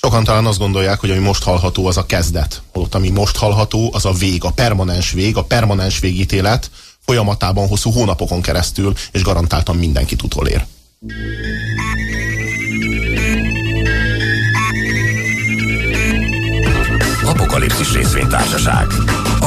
Sokan talán azt gondolják, hogy ami most hallható, az a kezdet. Holott ami most hallható, az a vég, a permanens vég, a permanens végítélet folyamatában hosszú hónapokon keresztül, és garantáltan mindenkit utolér. Apokalipszis részvénytársaság.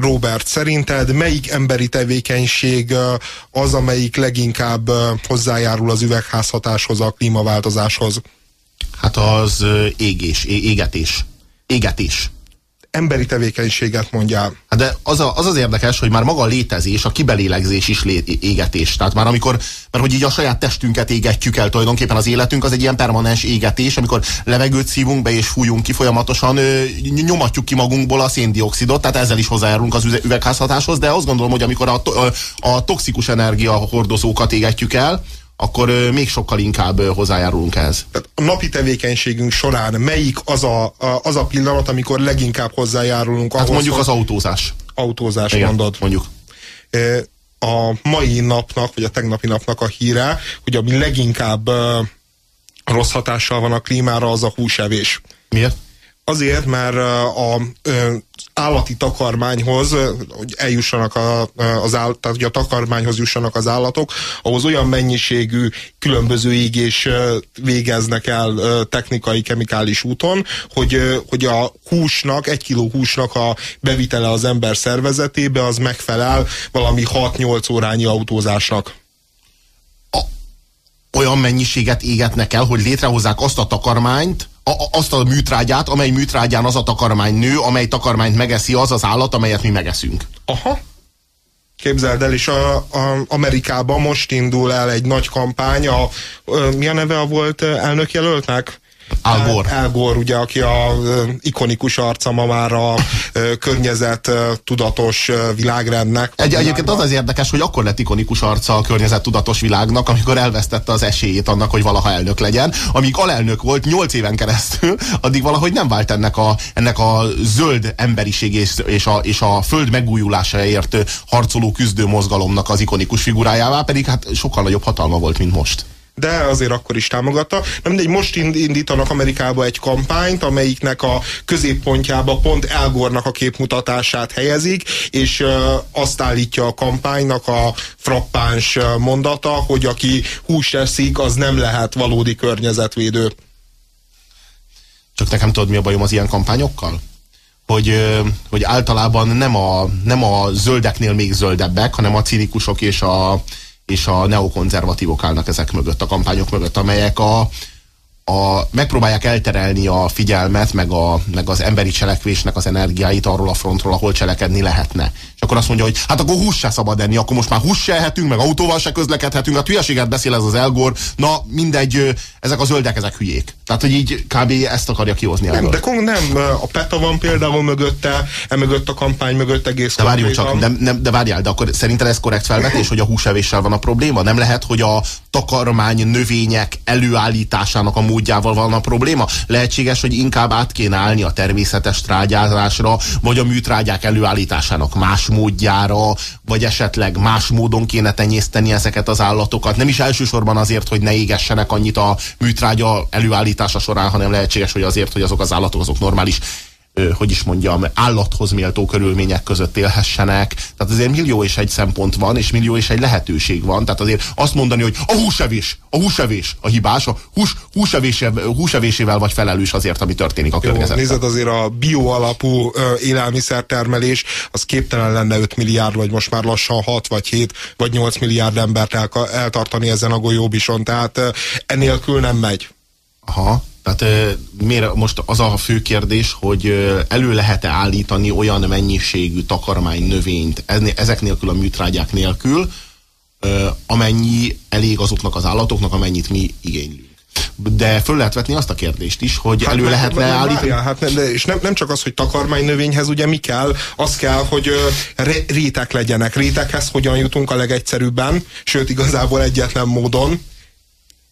Robert, szerinted melyik emberi tevékenység az, amelyik leginkább hozzájárul az üvegházhatáshoz, a klímaváltozáshoz? Hát az égés, égetés. Égetés emberi tevékenységet mondjál. Hát de az, a, az az érdekes, hogy már maga a létezés, a kibelélegzés is lé, égetés. Tehát már amikor, mert hogy így a saját testünket égetjük el tulajdonképpen az életünk, az egy ilyen permanens égetés, amikor levegőt szívunk be és fújunk ki folyamatosan, nyomatjuk ki magunkból a széndiokszidot, tehát ezzel is hozzájárulunk az üvegházhatáshoz, de azt gondolom, hogy amikor a, a, a toxikus energia hordozókat égetjük el, akkor még sokkal inkább hozzájárulunk ehhez. Tehát a napi tevékenységünk során melyik az a, a, az a pillanat, amikor leginkább hozzájárulunk hát ahhoz? Mondjuk az autózás. Autózás Igen, mondod. mondjuk. A mai napnak, vagy a tegnapi napnak a híre, hogy ami leginkább rossz hatással van a klímára, az a húsevés. Miért? Azért, mert a, állati takarmányhoz, hogy eljussanak a, az áll, tehát hogy a takarmányhoz jussanak az állatok, ahhoz olyan mennyiségű különböző égés végeznek el technikai, kemikális úton, hogy, hogy a húsnak, egy kiló húsnak a bevitele az ember szervezetébe, az megfelel valami 6-8 órányi autózásnak olyan mennyiséget égetnek el, hogy létrehozzák azt a takarmányt, a, azt a műtrágyát, amely műtrágyán az a takarmány nő, amely takarmányt megeszi az az állat, amelyet mi megeszünk. Aha. Képzeld el, és a, a Amerikában most indul el egy nagy kampány, a, a, mi a neve a volt elnökjelöltnek? Al Gore. Al Gore, ugye, aki a ikonikus arca ma már a környezet tudatos világrendnek. Egy, egyébként az az érdekes, hogy akkor lett ikonikus arca a környezet tudatos világnak, amikor elvesztette az esélyét annak, hogy valaha elnök legyen. Amíg alelnök volt 8 éven keresztül, addig valahogy nem vált ennek a, ennek a zöld emberiség és, és, a, és a föld megújulásáért harcoló küzdő mozgalomnak az ikonikus figurájává, pedig hát sokkal nagyobb hatalma volt, mint most de azért akkor is támogatta. Na mindegy, most indítanak Amerikába egy kampányt, amelyiknek a középpontjába pont Elgornak a képmutatását helyezik, és azt állítja a kampánynak a frappáns mondata, hogy aki hús eszik, az nem lehet valódi környezetvédő. Csak nekem tudod, mi a bajom az ilyen kampányokkal? hogy, hogy általában nem a, nem a zöldeknél még zöldebbek, hanem a cinikusok és a, és a neokonzervatívok állnak ezek mögött, a kampányok mögött, amelyek a, a, megpróbálják elterelni a figyelmet, meg, a, meg az emberi cselekvésnek az energiáit arról a frontról, ahol cselekedni lehetne. És akkor azt mondja, hogy hát akkor hús se szabad enni, akkor most már hús se ehetünk, meg autóval se közlekedhetünk, hát hülyeséget beszél ez az Elgor, na mindegy, ezek a zöldek, ezek hülyék. Tehát, hogy így kb. ezt akarja kihozni Nem, de nem, a PETA van például mögötte, e mögött a kampány mögött egész De várjunk csak, de, de, de várjál, de akkor szerinted ez korrekt felvetés, hogy a húsevéssel van a probléma? Nem lehet, hogy a takarmány növények előállításának a módjával van a probléma? Lehetséges, hogy inkább át kéne állni a természetes trágyázásra, vagy a műtrágyák előállításának más módjára, vagy esetleg más módon kéne tenyészteni ezeket az állatokat. Nem is elsősorban azért, hogy ne égessenek annyit a műtrágya előállítása során, hanem lehetséges, hogy azért, hogy azok az állatok azok normális hogy is mondjam, állathoz méltó körülmények között élhessenek. Tehát azért millió és egy szempont van, és millió és egy lehetőség van. Tehát azért azt mondani, hogy a húsevés, a húsevés a hibás, a hús, húsevésével, húsevésével vagy felelős azért, ami történik a környezetben. Nézed, azért a bio alapú élelmiszertermelés az képtelen lenne 5 milliárd, vagy most már lassan 6 vagy 7 vagy 8 milliárd embert el, eltartani ezen a golyóbison. Tehát enélkül nem megy. Aha. Tehát miért most az a fő kérdés, hogy elő lehet-e állítani olyan mennyiségű takarmány növényt ezek nélkül a műtrágyák nélkül, amennyi elég azoknak az állatoknak, amennyit mi igénylünk. De föl lehet vetni azt a kérdést is, hogy hát elő lehetne állítani. Hát nem, de, és nem, nem csak az, hogy takarmány növényhez ugye mi kell, az kell, hogy ré, rétek legyenek. Rétekhez hogyan jutunk a legegyszerűbben, sőt igazából egyetlen módon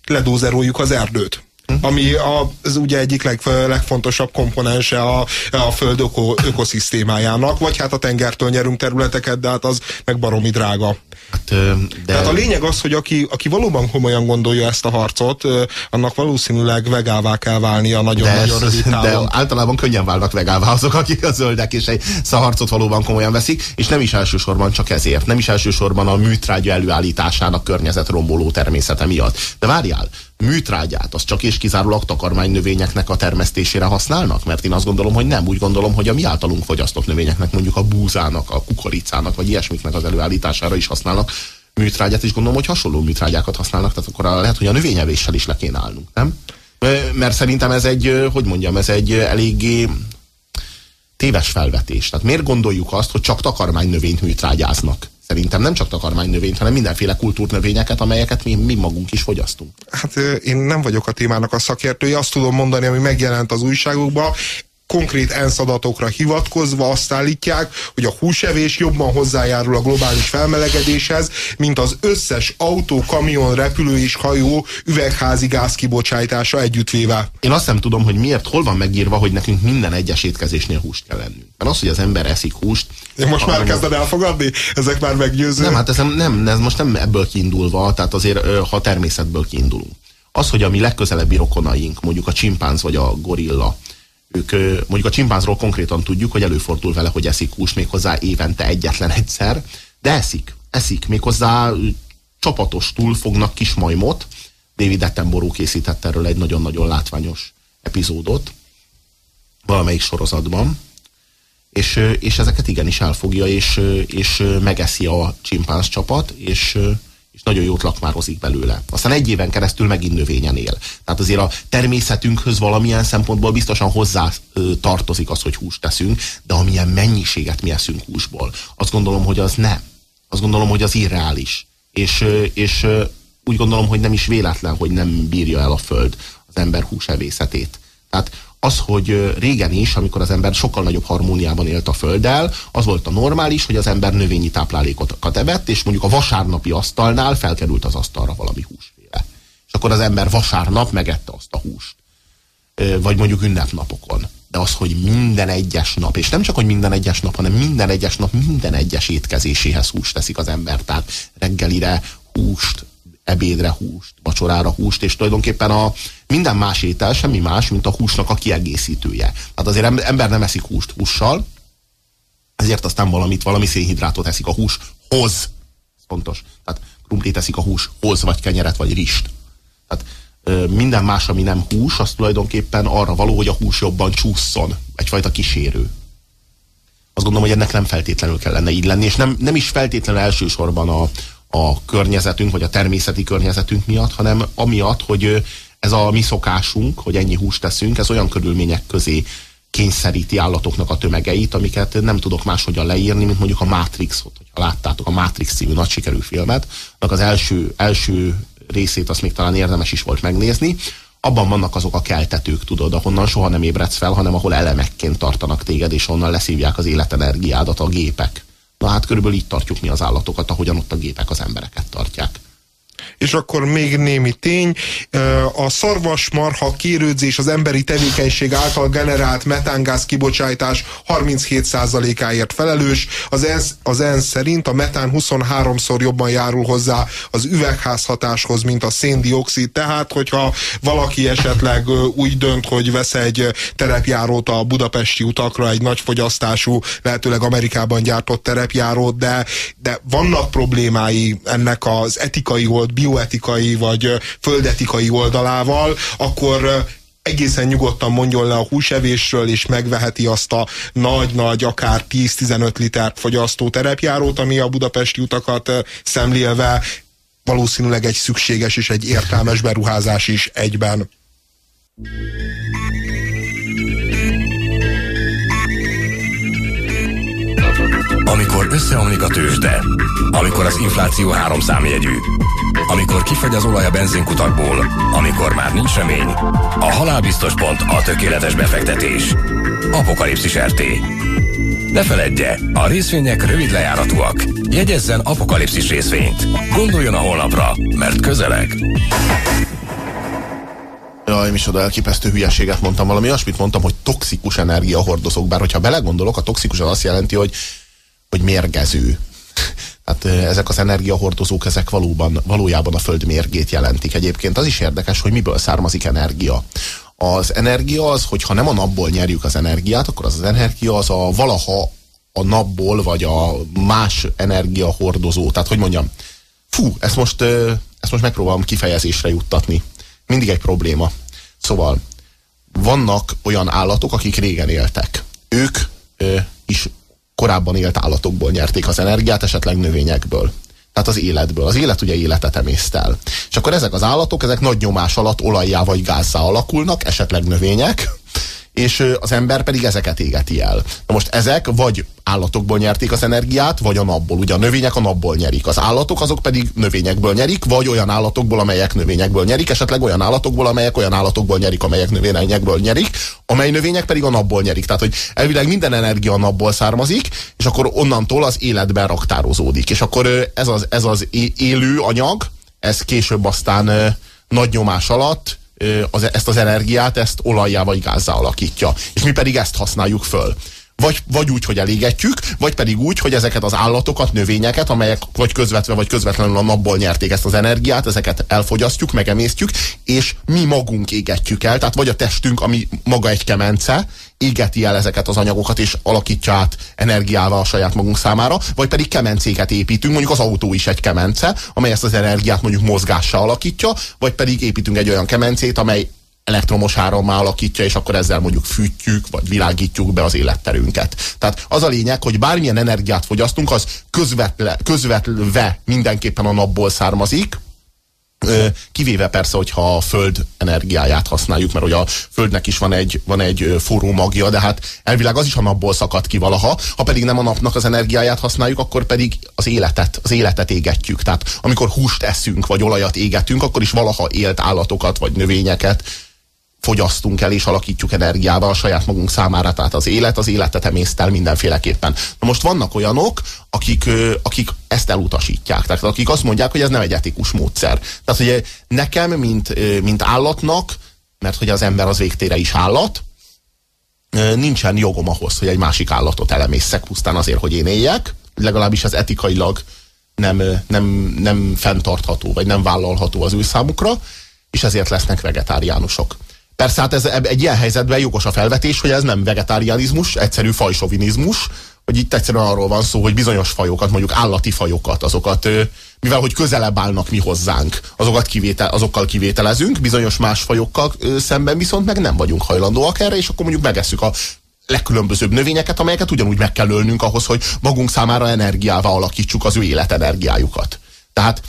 ledózeroljuk az erdőt ami a, az ugye egyik leg, legfontosabb komponense a, a föld öko, ökoszisztémájának, vagy hát a tengertől nyerünk területeket, de hát az meg baromi drága. Hát, de... Tehát a lényeg az, hogy aki, aki valóban komolyan gondolja ezt a harcot, annak valószínűleg vegává kell válnia nagyon-nagyon távon. De általában könnyen válnak vegává azok, akik a zöldek, és egy harcot valóban komolyan veszik, és nem is elsősorban csak ezért, nem is elsősorban a műtrágya előállításának környezetromboló természete miatt. De várjál, műtrágyát, az csak és kizárólag takarmánynövényeknek a termesztésére használnak? Mert én azt gondolom, hogy nem. Úgy gondolom, hogy a mi általunk fogyasztott növényeknek, mondjuk a búzának, a kukoricának, vagy ilyesmiknek az előállítására is használnak műtrágyát, és gondolom, hogy hasonló műtrágyákat használnak, tehát akkor lehet, hogy a növényevéssel is le kéne állnunk, nem? Mert szerintem ez egy, hogy mondjam, ez egy eléggé téves felvetés. Tehát miért gondoljuk azt, hogy csak takarmánynövényt műtrágyáznak? Szerintem nem csak takarmánynövényt, hanem mindenféle kultúrnövényeket, amelyeket mi, mi magunk is fogyasztunk. Hát én nem vagyok a témának a szakértője, azt tudom mondani, ami megjelent az újságokban konkrét ENSZ adatokra hivatkozva azt állítják, hogy a húsevés jobban hozzájárul a globális felmelegedéshez, mint az összes autó, kamion, repülő és hajó üvegházi gáz kibocsátása együttvéve. Én azt nem tudom, hogy miért, hol van megírva, hogy nekünk minden egyes étkezésnél húst kell lennünk. Mert az, hogy az ember eszik húst. Én most már kezded elfogadni? Ezek már meggyőző? Nem, hát ez nem, nem, ez most nem ebből kiindulva, tehát azért, ha természetből kiindulunk. Az, hogy a mi legközelebbi rokonaink, mondjuk a csimpánz vagy a gorilla, ők mondjuk a csimpánzról konkrétan tudjuk, hogy előfordul vele, hogy eszik húst méghozzá évente egyetlen egyszer, de eszik, eszik, méghozzá csapatostul fognak kis majmot. David Attenborough készített erről egy nagyon-nagyon látványos epizódot valamelyik sorozatban, és, és ezeket igenis elfogja, és, és megeszi a csimpánz csapat, és, és nagyon jót lakmározik belőle. Aztán egy éven keresztül megint növényen él. Tehát azért a természetünkhöz valamilyen szempontból biztosan hozzá tartozik az, hogy húst teszünk, de amilyen mennyiséget mi eszünk húsból, azt gondolom, hogy az nem. Azt gondolom, hogy az irreális. És, és úgy gondolom, hogy nem is véletlen, hogy nem bírja el a föld az ember húsevészetét. Tehát az, hogy régen is, amikor az ember sokkal nagyobb harmóniában élt a földdel, az volt a normális, hogy az ember növényi táplálékokat evett, és mondjuk a vasárnapi asztalnál felkerült az asztalra valami húsféle. És akkor az ember vasárnap megette azt a húst. Vagy mondjuk ünnepnapokon. De az, hogy minden egyes nap, és nem csak, hogy minden egyes nap, hanem minden egyes nap minden egyes étkezéséhez húst teszik az ember. Tehát reggelire húst, ebédre húst, vacsorára húst, és tulajdonképpen a minden más étel semmi más, mint a húsnak a kiegészítője. Tehát azért ember nem eszik húst hússal, ezért aztán valamit, valami szénhidrátot eszik a húshoz. Fontos. Tehát krumplit eszik a húshoz, vagy kenyeret, vagy rist. Tehát minden más, ami nem hús, az tulajdonképpen arra való, hogy a hús jobban csúszson. Egyfajta kísérő. Azt gondolom, hogy ennek nem feltétlenül kellene így lenni, és nem, nem is feltétlenül elsősorban a, a környezetünk, vagy a természeti környezetünk miatt, hanem amiatt, hogy ez a mi szokásunk, hogy ennyi húst teszünk, ez olyan körülmények közé kényszeríti állatoknak a tömegeit, amiket nem tudok máshogyan leírni, mint mondjuk a Matrixot, hogyha láttátok a Matrix című nagy sikerű filmet, az első, első részét azt még talán érdemes is volt megnézni, abban vannak azok a keltetők, tudod, ahonnan soha nem ébredsz fel, hanem ahol elemekként tartanak téged, és onnan leszívják az életenergiádat a gépek. Na hát körülbelül így tartjuk mi az állatokat, ahogyan ott a gépek az embereket tartják. És akkor még némi tény, a szarvasmarha kérődzés az emberi tevékenység által generált metángáz kibocsátás 37%-áért felelős. Az ENSZ, az ENSZ szerint a metán 23-szor jobban járul hozzá az üvegházhatáshoz, mint a széndiokszid. Tehát, hogyha valaki esetleg úgy dönt, hogy vesz egy terepjárót a budapesti utakra, egy nagy fogyasztású, lehetőleg Amerikában gyártott terepjárót, de, de vannak problémái ennek az etikai old, bioetikai vagy földetikai oldalával, akkor egészen nyugodtan mondjon le a húsevésről, és megveheti azt a nagy-nagy, akár 10-15 liter fogyasztó terepjárót, ami a budapesti utakat szemlélve valószínűleg egy szükséges és egy értelmes beruházás is egyben. Amikor összeomlik a tőzsde, amikor az infláció háromszámjegyű, amikor kifagy az olaj a benzinkutakból, amikor már nincs remény, a halálbiztos pont a tökéletes befektetés. Apokalipszis RT. Ne feledje, a részvények rövid lejáratúak. Jegyezzen apokalipszis részvényt. Gondoljon a holnapra, mert közeleg. Jaj, micsoda elképesztő hülyeséget mondtam. Valami olyasmit mondtam, hogy toxikus energiahordozók. Bár hogyha belegondolok, a toxikus az azt jelenti, hogy, hogy mérgező. Hát ezek az energiahordozók, ezek valóban, valójában a föld mérgét jelentik. Egyébként az is érdekes, hogy miből származik energia. Az energia az, hogyha nem a napból nyerjük az energiát, akkor az az energia az a valaha a napból, vagy a más energiahordozó. Tehát, hogy mondjam, fú, ezt most, ezt most megpróbálom kifejezésre juttatni. Mindig egy probléma. Szóval vannak olyan állatok, akik régen éltek. Ők ö, is korábban élt állatokból nyerték az energiát, esetleg növényekből. Tehát az életből. Az élet ugye életet emésztel. el. És akkor ezek az állatok, ezek nagy nyomás alatt olajjá vagy gázzá alakulnak, esetleg növények, és az ember pedig ezeket égeti el. Na most ezek vagy állatokból nyerték az energiát, vagy a napból. Ugye a növények a napból nyerik. Az állatok azok pedig növényekből nyerik, vagy olyan állatokból, amelyek növényekből nyerik, esetleg olyan állatokból, amelyek olyan állatokból nyerik, amelyek növényekből nyerik, amely növények pedig a napból nyerik. Tehát, hogy elvileg minden energia a napból származik, és akkor onnantól az életben raktározódik. És akkor ez az, ez az élő anyag, ez később aztán nagy nyomás alatt az, ezt az energiát, ezt olajjá vagy gázzá alakítja. És mi pedig ezt használjuk föl. Vagy, vagy úgy, hogy elégetjük, vagy pedig úgy, hogy ezeket az állatokat, növényeket, amelyek vagy közvetve, vagy közvetlenül a napból nyerték ezt az energiát, ezeket elfogyasztjuk, megemésztjük, és mi magunk égetjük el, tehát vagy a testünk, ami maga egy kemence, égeti el ezeket az anyagokat, és alakítja át energiával a saját magunk számára, vagy pedig kemencéket építünk, mondjuk az autó is egy kemence, amely ezt az energiát mondjuk mozgással alakítja, vagy pedig építünk egy olyan kemencét, amely elektromos árammá alakítja, és akkor ezzel mondjuk fűtjük, vagy világítjuk be az életterünket. Tehát az a lényeg, hogy bármilyen energiát fogyasztunk, az közvetle, közvetve mindenképpen a napból származik, Kivéve persze, hogyha a föld energiáját használjuk, mert hogy a földnek is van egy, van egy forró magja, de hát elvileg az is a napból szakad ki valaha. Ha pedig nem a napnak az energiáját használjuk, akkor pedig az életet, az életet égetjük. Tehát amikor húst eszünk, vagy olajat égetünk, akkor is valaha élt állatokat, vagy növényeket fogyasztunk el és alakítjuk energiával a saját magunk számára, tehát az élet, az életet emésztel mindenféleképpen. Na most vannak olyanok, akik, akik ezt elutasítják, tehát akik azt mondják, hogy ez nem egy etikus módszer. Tehát ugye nekem, mint, mint állatnak, mert hogy az ember az végtére is állat, nincsen jogom ahhoz, hogy egy másik állatot elemészek pusztán azért, hogy én éljek, legalábbis az etikailag nem, nem, nem fenntartható, vagy nem vállalható az ő számukra, és ezért lesznek vegetáriánusok. Persze hát ez, egy ilyen helyzetben jogos a felvetés, hogy ez nem vegetárianizmus, egyszerű fajsovinizmus, hogy itt egyszerűen arról van szó, hogy bizonyos fajokat, mondjuk állati fajokat, azokat, mivel hogy közelebb állnak mi hozzánk, azokat kivétel, azokkal kivételezünk, bizonyos más fajokkal szemben viszont meg nem vagyunk hajlandóak erre, és akkor mondjuk megesszük a legkülönbözőbb növényeket, amelyeket ugyanúgy meg kell ölnünk ahhoz, hogy magunk számára energiával alakítsuk az ő életenergiájukat. Tehát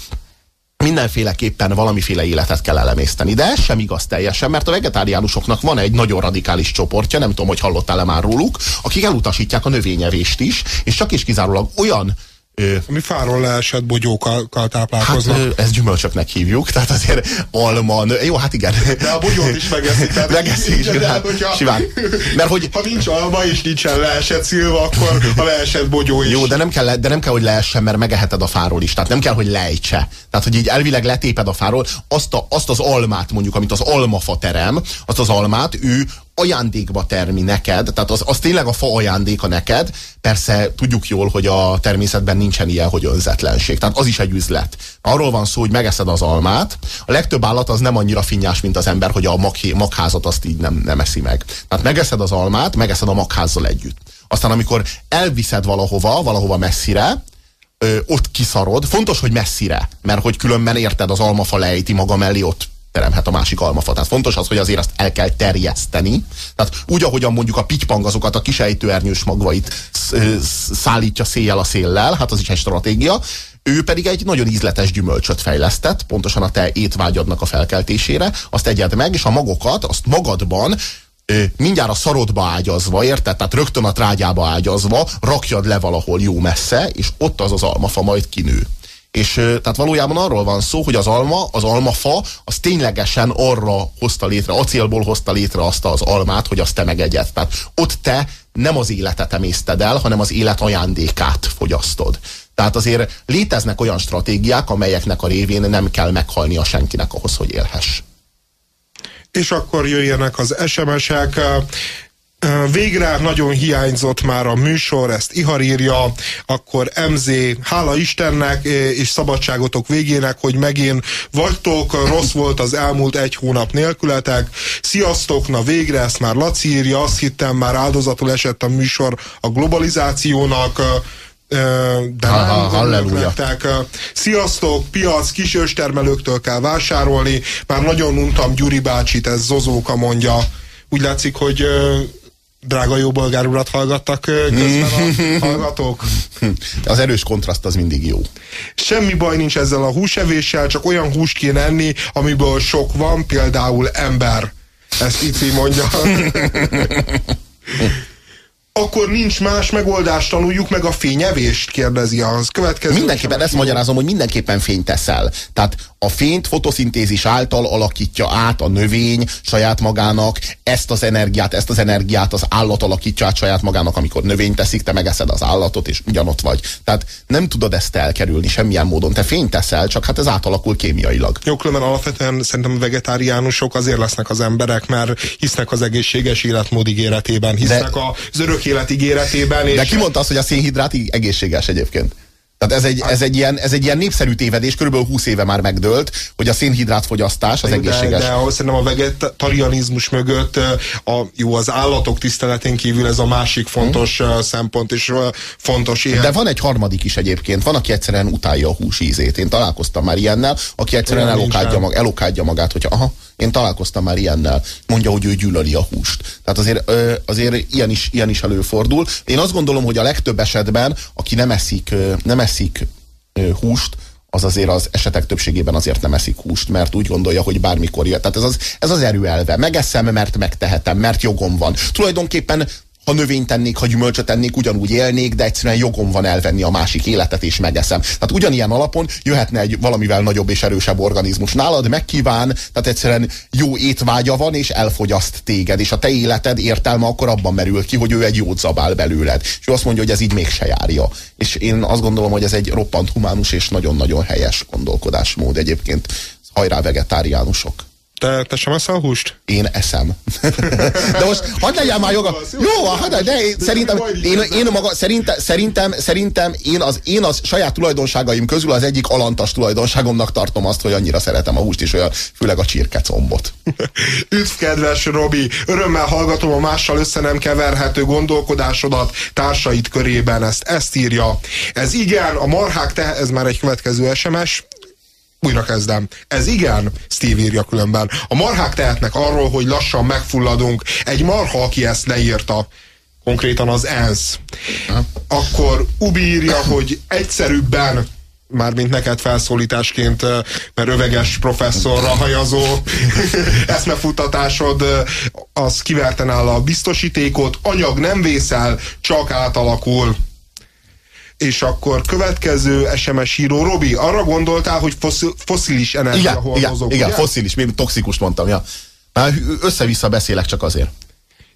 mindenféleképpen valamiféle életet kell elemészteni. De ez sem igaz teljesen, mert a vegetáriánusoknak van egy nagyon radikális csoportja, nem tudom, hogy hallottál-e már róluk, akik elutasítják a növényevést is, és csak és kizárólag olyan Mi fáról leesett bogyókkal táplálkoznak. Hát, ezt gyümölcsöknek hívjuk, tehát azért alma, nő, jó, hát igen. De a bogyót is megeszik. Tehát megeszik, simán, hogyha, simán. Mert hogy, ha nincs alma és nincsen leesett szilva, akkor a leesett bogyó is. Jó, de nem kell, de nem kell, hogy leessen, mert megeheted a fáról is. Tehát nem kell, hogy lejtse. Tehát, hogy így elvileg letéped a fáról, azt, a, azt az almát mondjuk, amit az almafa terem, azt az almát ő ajándékba termi neked, tehát az, az tényleg a fa ajándéka neked, persze tudjuk jól, hogy a természetben nincsen ilyen, hogy önzetlenség, tehát az is egy üzlet. Arról van szó, hogy megeszed az almát, a legtöbb állat az nem annyira finnyás, mint az ember, hogy a magházat azt így nem, nem eszi meg. Tehát megeszed az almát, megeszed a magházzal együtt. Aztán amikor elviszed valahova, valahova messzire, ott kiszarod. Fontos, hogy messzire, mert hogy különben érted, az almafa lejti maga mellé, ott teremhet a másik almafa. Tehát fontos az, hogy azért azt el kell terjeszteni. Tehát úgy, ahogyan mondjuk a pitypang azokat a kisejtőernyős magvait szállítja széjjel a széllel, hát az is egy stratégia, ő pedig egy nagyon ízletes gyümölcsöt fejlesztett, pontosan a te étvágyadnak a felkeltésére, azt egyed meg, és a magokat, azt magadban mindjárt a szarodba ágyazva, érted? Tehát rögtön a trágyába ágyazva, rakjad le valahol jó messze, és ott az az almafa majd kinő És tehát valójában arról van szó, hogy az alma, az almafa, az ténylegesen arra hozta létre, acélból hozta létre azt az almát, hogy azt te megegyed. Tehát ott te nem az életet emészted el, hanem az élet ajándékát fogyasztod. Tehát azért léteznek olyan stratégiák, amelyeknek a révén nem kell meghalnia senkinek ahhoz, hogy élhess. És akkor jöjjenek az SMS-ek. Végre nagyon hiányzott már a műsor, ezt Ihar írja, akkor MZ, hála Istennek és szabadságotok végének, hogy megint vagytok, rossz volt az elmúlt egy hónap nélkületek. Sziasztok, na végre, ezt már Laci írja, azt hittem már áldozatul esett a műsor a globalizációnak, de ha, nem. Sziasztok, piac, kisőstermelőktől kell vásárolni, már nagyon untam Gyuri bácsit, ez Zozóka mondja. Úgy látszik, hogy drága jó bolgár urat hallgattak közben a hallgatók. Az erős kontraszt az mindig jó. Semmi baj nincs ezzel a húsevéssel, csak olyan hús kéne enni, amiből sok van, például ember. Ezt Ici mondja. akkor nincs más megoldás, tanuljuk meg a fényevést, kérdezi az következő. Mindenképpen ezt magyarázom, hogy mindenképpen fényt teszel. Tehát a fényt fotoszintézis által alakítja át a növény saját magának, ezt az energiát, ezt az energiát az állat alakítja át saját magának, amikor növényt teszik, te megeszed az állatot, és ugyanott vagy. Tehát nem tudod ezt elkerülni semmilyen módon. Te fényt teszel, csak hát ez átalakul kémiailag. Jó, különben alapvetően szerintem a vegetáriánusok azért lesznek az emberek, mert hisznek az egészséges életmód ígéretében, hisznek De... az örök élet ígéretében. És... De ki mondta azt, hogy a szénhidrát egészséges egyébként? Tehát ez egy, ez egy, ilyen, ez egy ilyen népszerű tévedés, körülbelül 20 éve már megdőlt, hogy a szénhidrát fogyasztás az de, egészséges. De, de szerintem a vegetarianizmus mögött a, jó, az állatok tiszteletén kívül ez a másik fontos hmm. szempont és fontos ilyen. De van egy harmadik is egyébként, van, aki egyszerűen utálja a hús ízét. Én találkoztam már ilyennel, aki egyszerűen elokádja, mag, elokádja magát, hogyha aha, én találkoztam már ilyennel, mondja, hogy ő gyűlöli a húst. Tehát azért, azért ilyen, is, ilyen is előfordul. Én azt gondolom, hogy a legtöbb esetben, aki nem eszik, nem eszik húst, az azért az esetek többségében azért nem eszik húst, mert úgy gondolja, hogy bármikor jön. Tehát ez az, ez az erőelve. Megeszem, mert megtehetem, mert jogom van. Tulajdonképpen ha növényt tennék, ha gyümölcsöt tennék, ugyanúgy élnék, de egyszerűen jogom van elvenni a másik életet, és megeszem. Tehát ugyanilyen alapon jöhetne egy valamivel nagyobb és erősebb organizmus nálad, megkíván, tehát egyszerűen jó étvágya van, és elfogyaszt téged, és a te életed értelme akkor abban merül ki, hogy ő egy jót zabál belőled. És ő azt mondja, hogy ez így mégse járja. És én azt gondolom, hogy ez egy roppant humánus és nagyon-nagyon helyes gondolkodásmód egyébként. Hajrá vegetáriánusok! Te, te sem eszel húst? Én eszem. de most hagyd legyen már joga. Jó, hagyd de én, szerintem, én, én maga, szerintem, szerintem, szerintem én az, én az saját tulajdonságaim közül az egyik alantas tulajdonságomnak tartom azt, hogy annyira szeretem a húst, és olyan, főleg a csirkecombot. Üdv, kedves Robi! Örömmel hallgatom a mással össze nem keverhető gondolkodásodat társait körében. Ezt, ezt írja. Ez igen, a marhák te, ez már egy következő SMS, újra kezdem. Ez igen, Steve írja különben. A marhák tehetnek arról, hogy lassan megfulladunk. Egy marha, aki ezt leírta, konkrétan az ENSZ. Akkor Ubi írja, hogy egyszerűbben mármint neked felszólításként, mert öveges professzorra hajazó eszmefuttatásod, az kiverten áll a biztosítékot, anyag nem vészel, csak átalakul és akkor következő SMS író, Robi, arra gondoltál, hogy foszil, foszilis energiahordozók, Igen, igen, foszilis, még toxikus mondtam, ja. Már össze-vissza beszélek csak azért.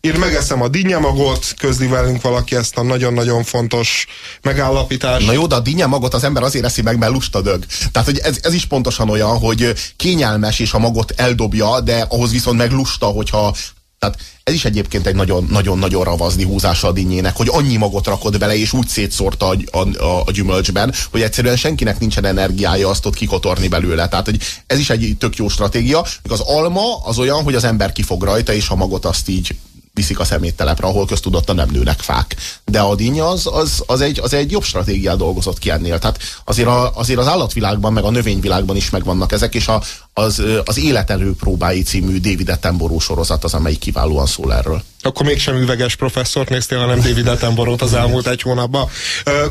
Én megeszem a dinnyemagot, közli velünk valaki ezt a nagyon-nagyon fontos megállapítást. Na jó, de a dinnyemagot az ember azért eszi meg, mert lustadög. Tehát hogy ez, ez is pontosan olyan, hogy kényelmes és a magot eldobja, de ahhoz viszont meg lusta, hogyha tehát ez is egyébként egy nagyon-nagyon ravazni húzása a dinnyének, hogy annyi magot rakod bele, és úgy szétszórta a, a, a, a gyümölcsben, hogy egyszerűen senkinek nincsen energiája azt ott kikotorni belőle. Tehát hogy ez is egy tök jó stratégia. Az alma az olyan, hogy az ember kifog rajta, és a magot azt így viszik a szeméttelepre, ahol köztudottan nem nőnek fák. De a díny az, az, az, egy, az egy jobb stratégiát dolgozott ki ennél. Tehát azért, a, azért az állatvilágban, meg a növényvilágban is megvannak ezek, és a, az, az Életerő próbái című David Attenborough sorozat az, amelyik kiválóan szól erről. Akkor mégsem üveges professzort néztél, hanem David Attenborough-t az elmúlt egy hónapban.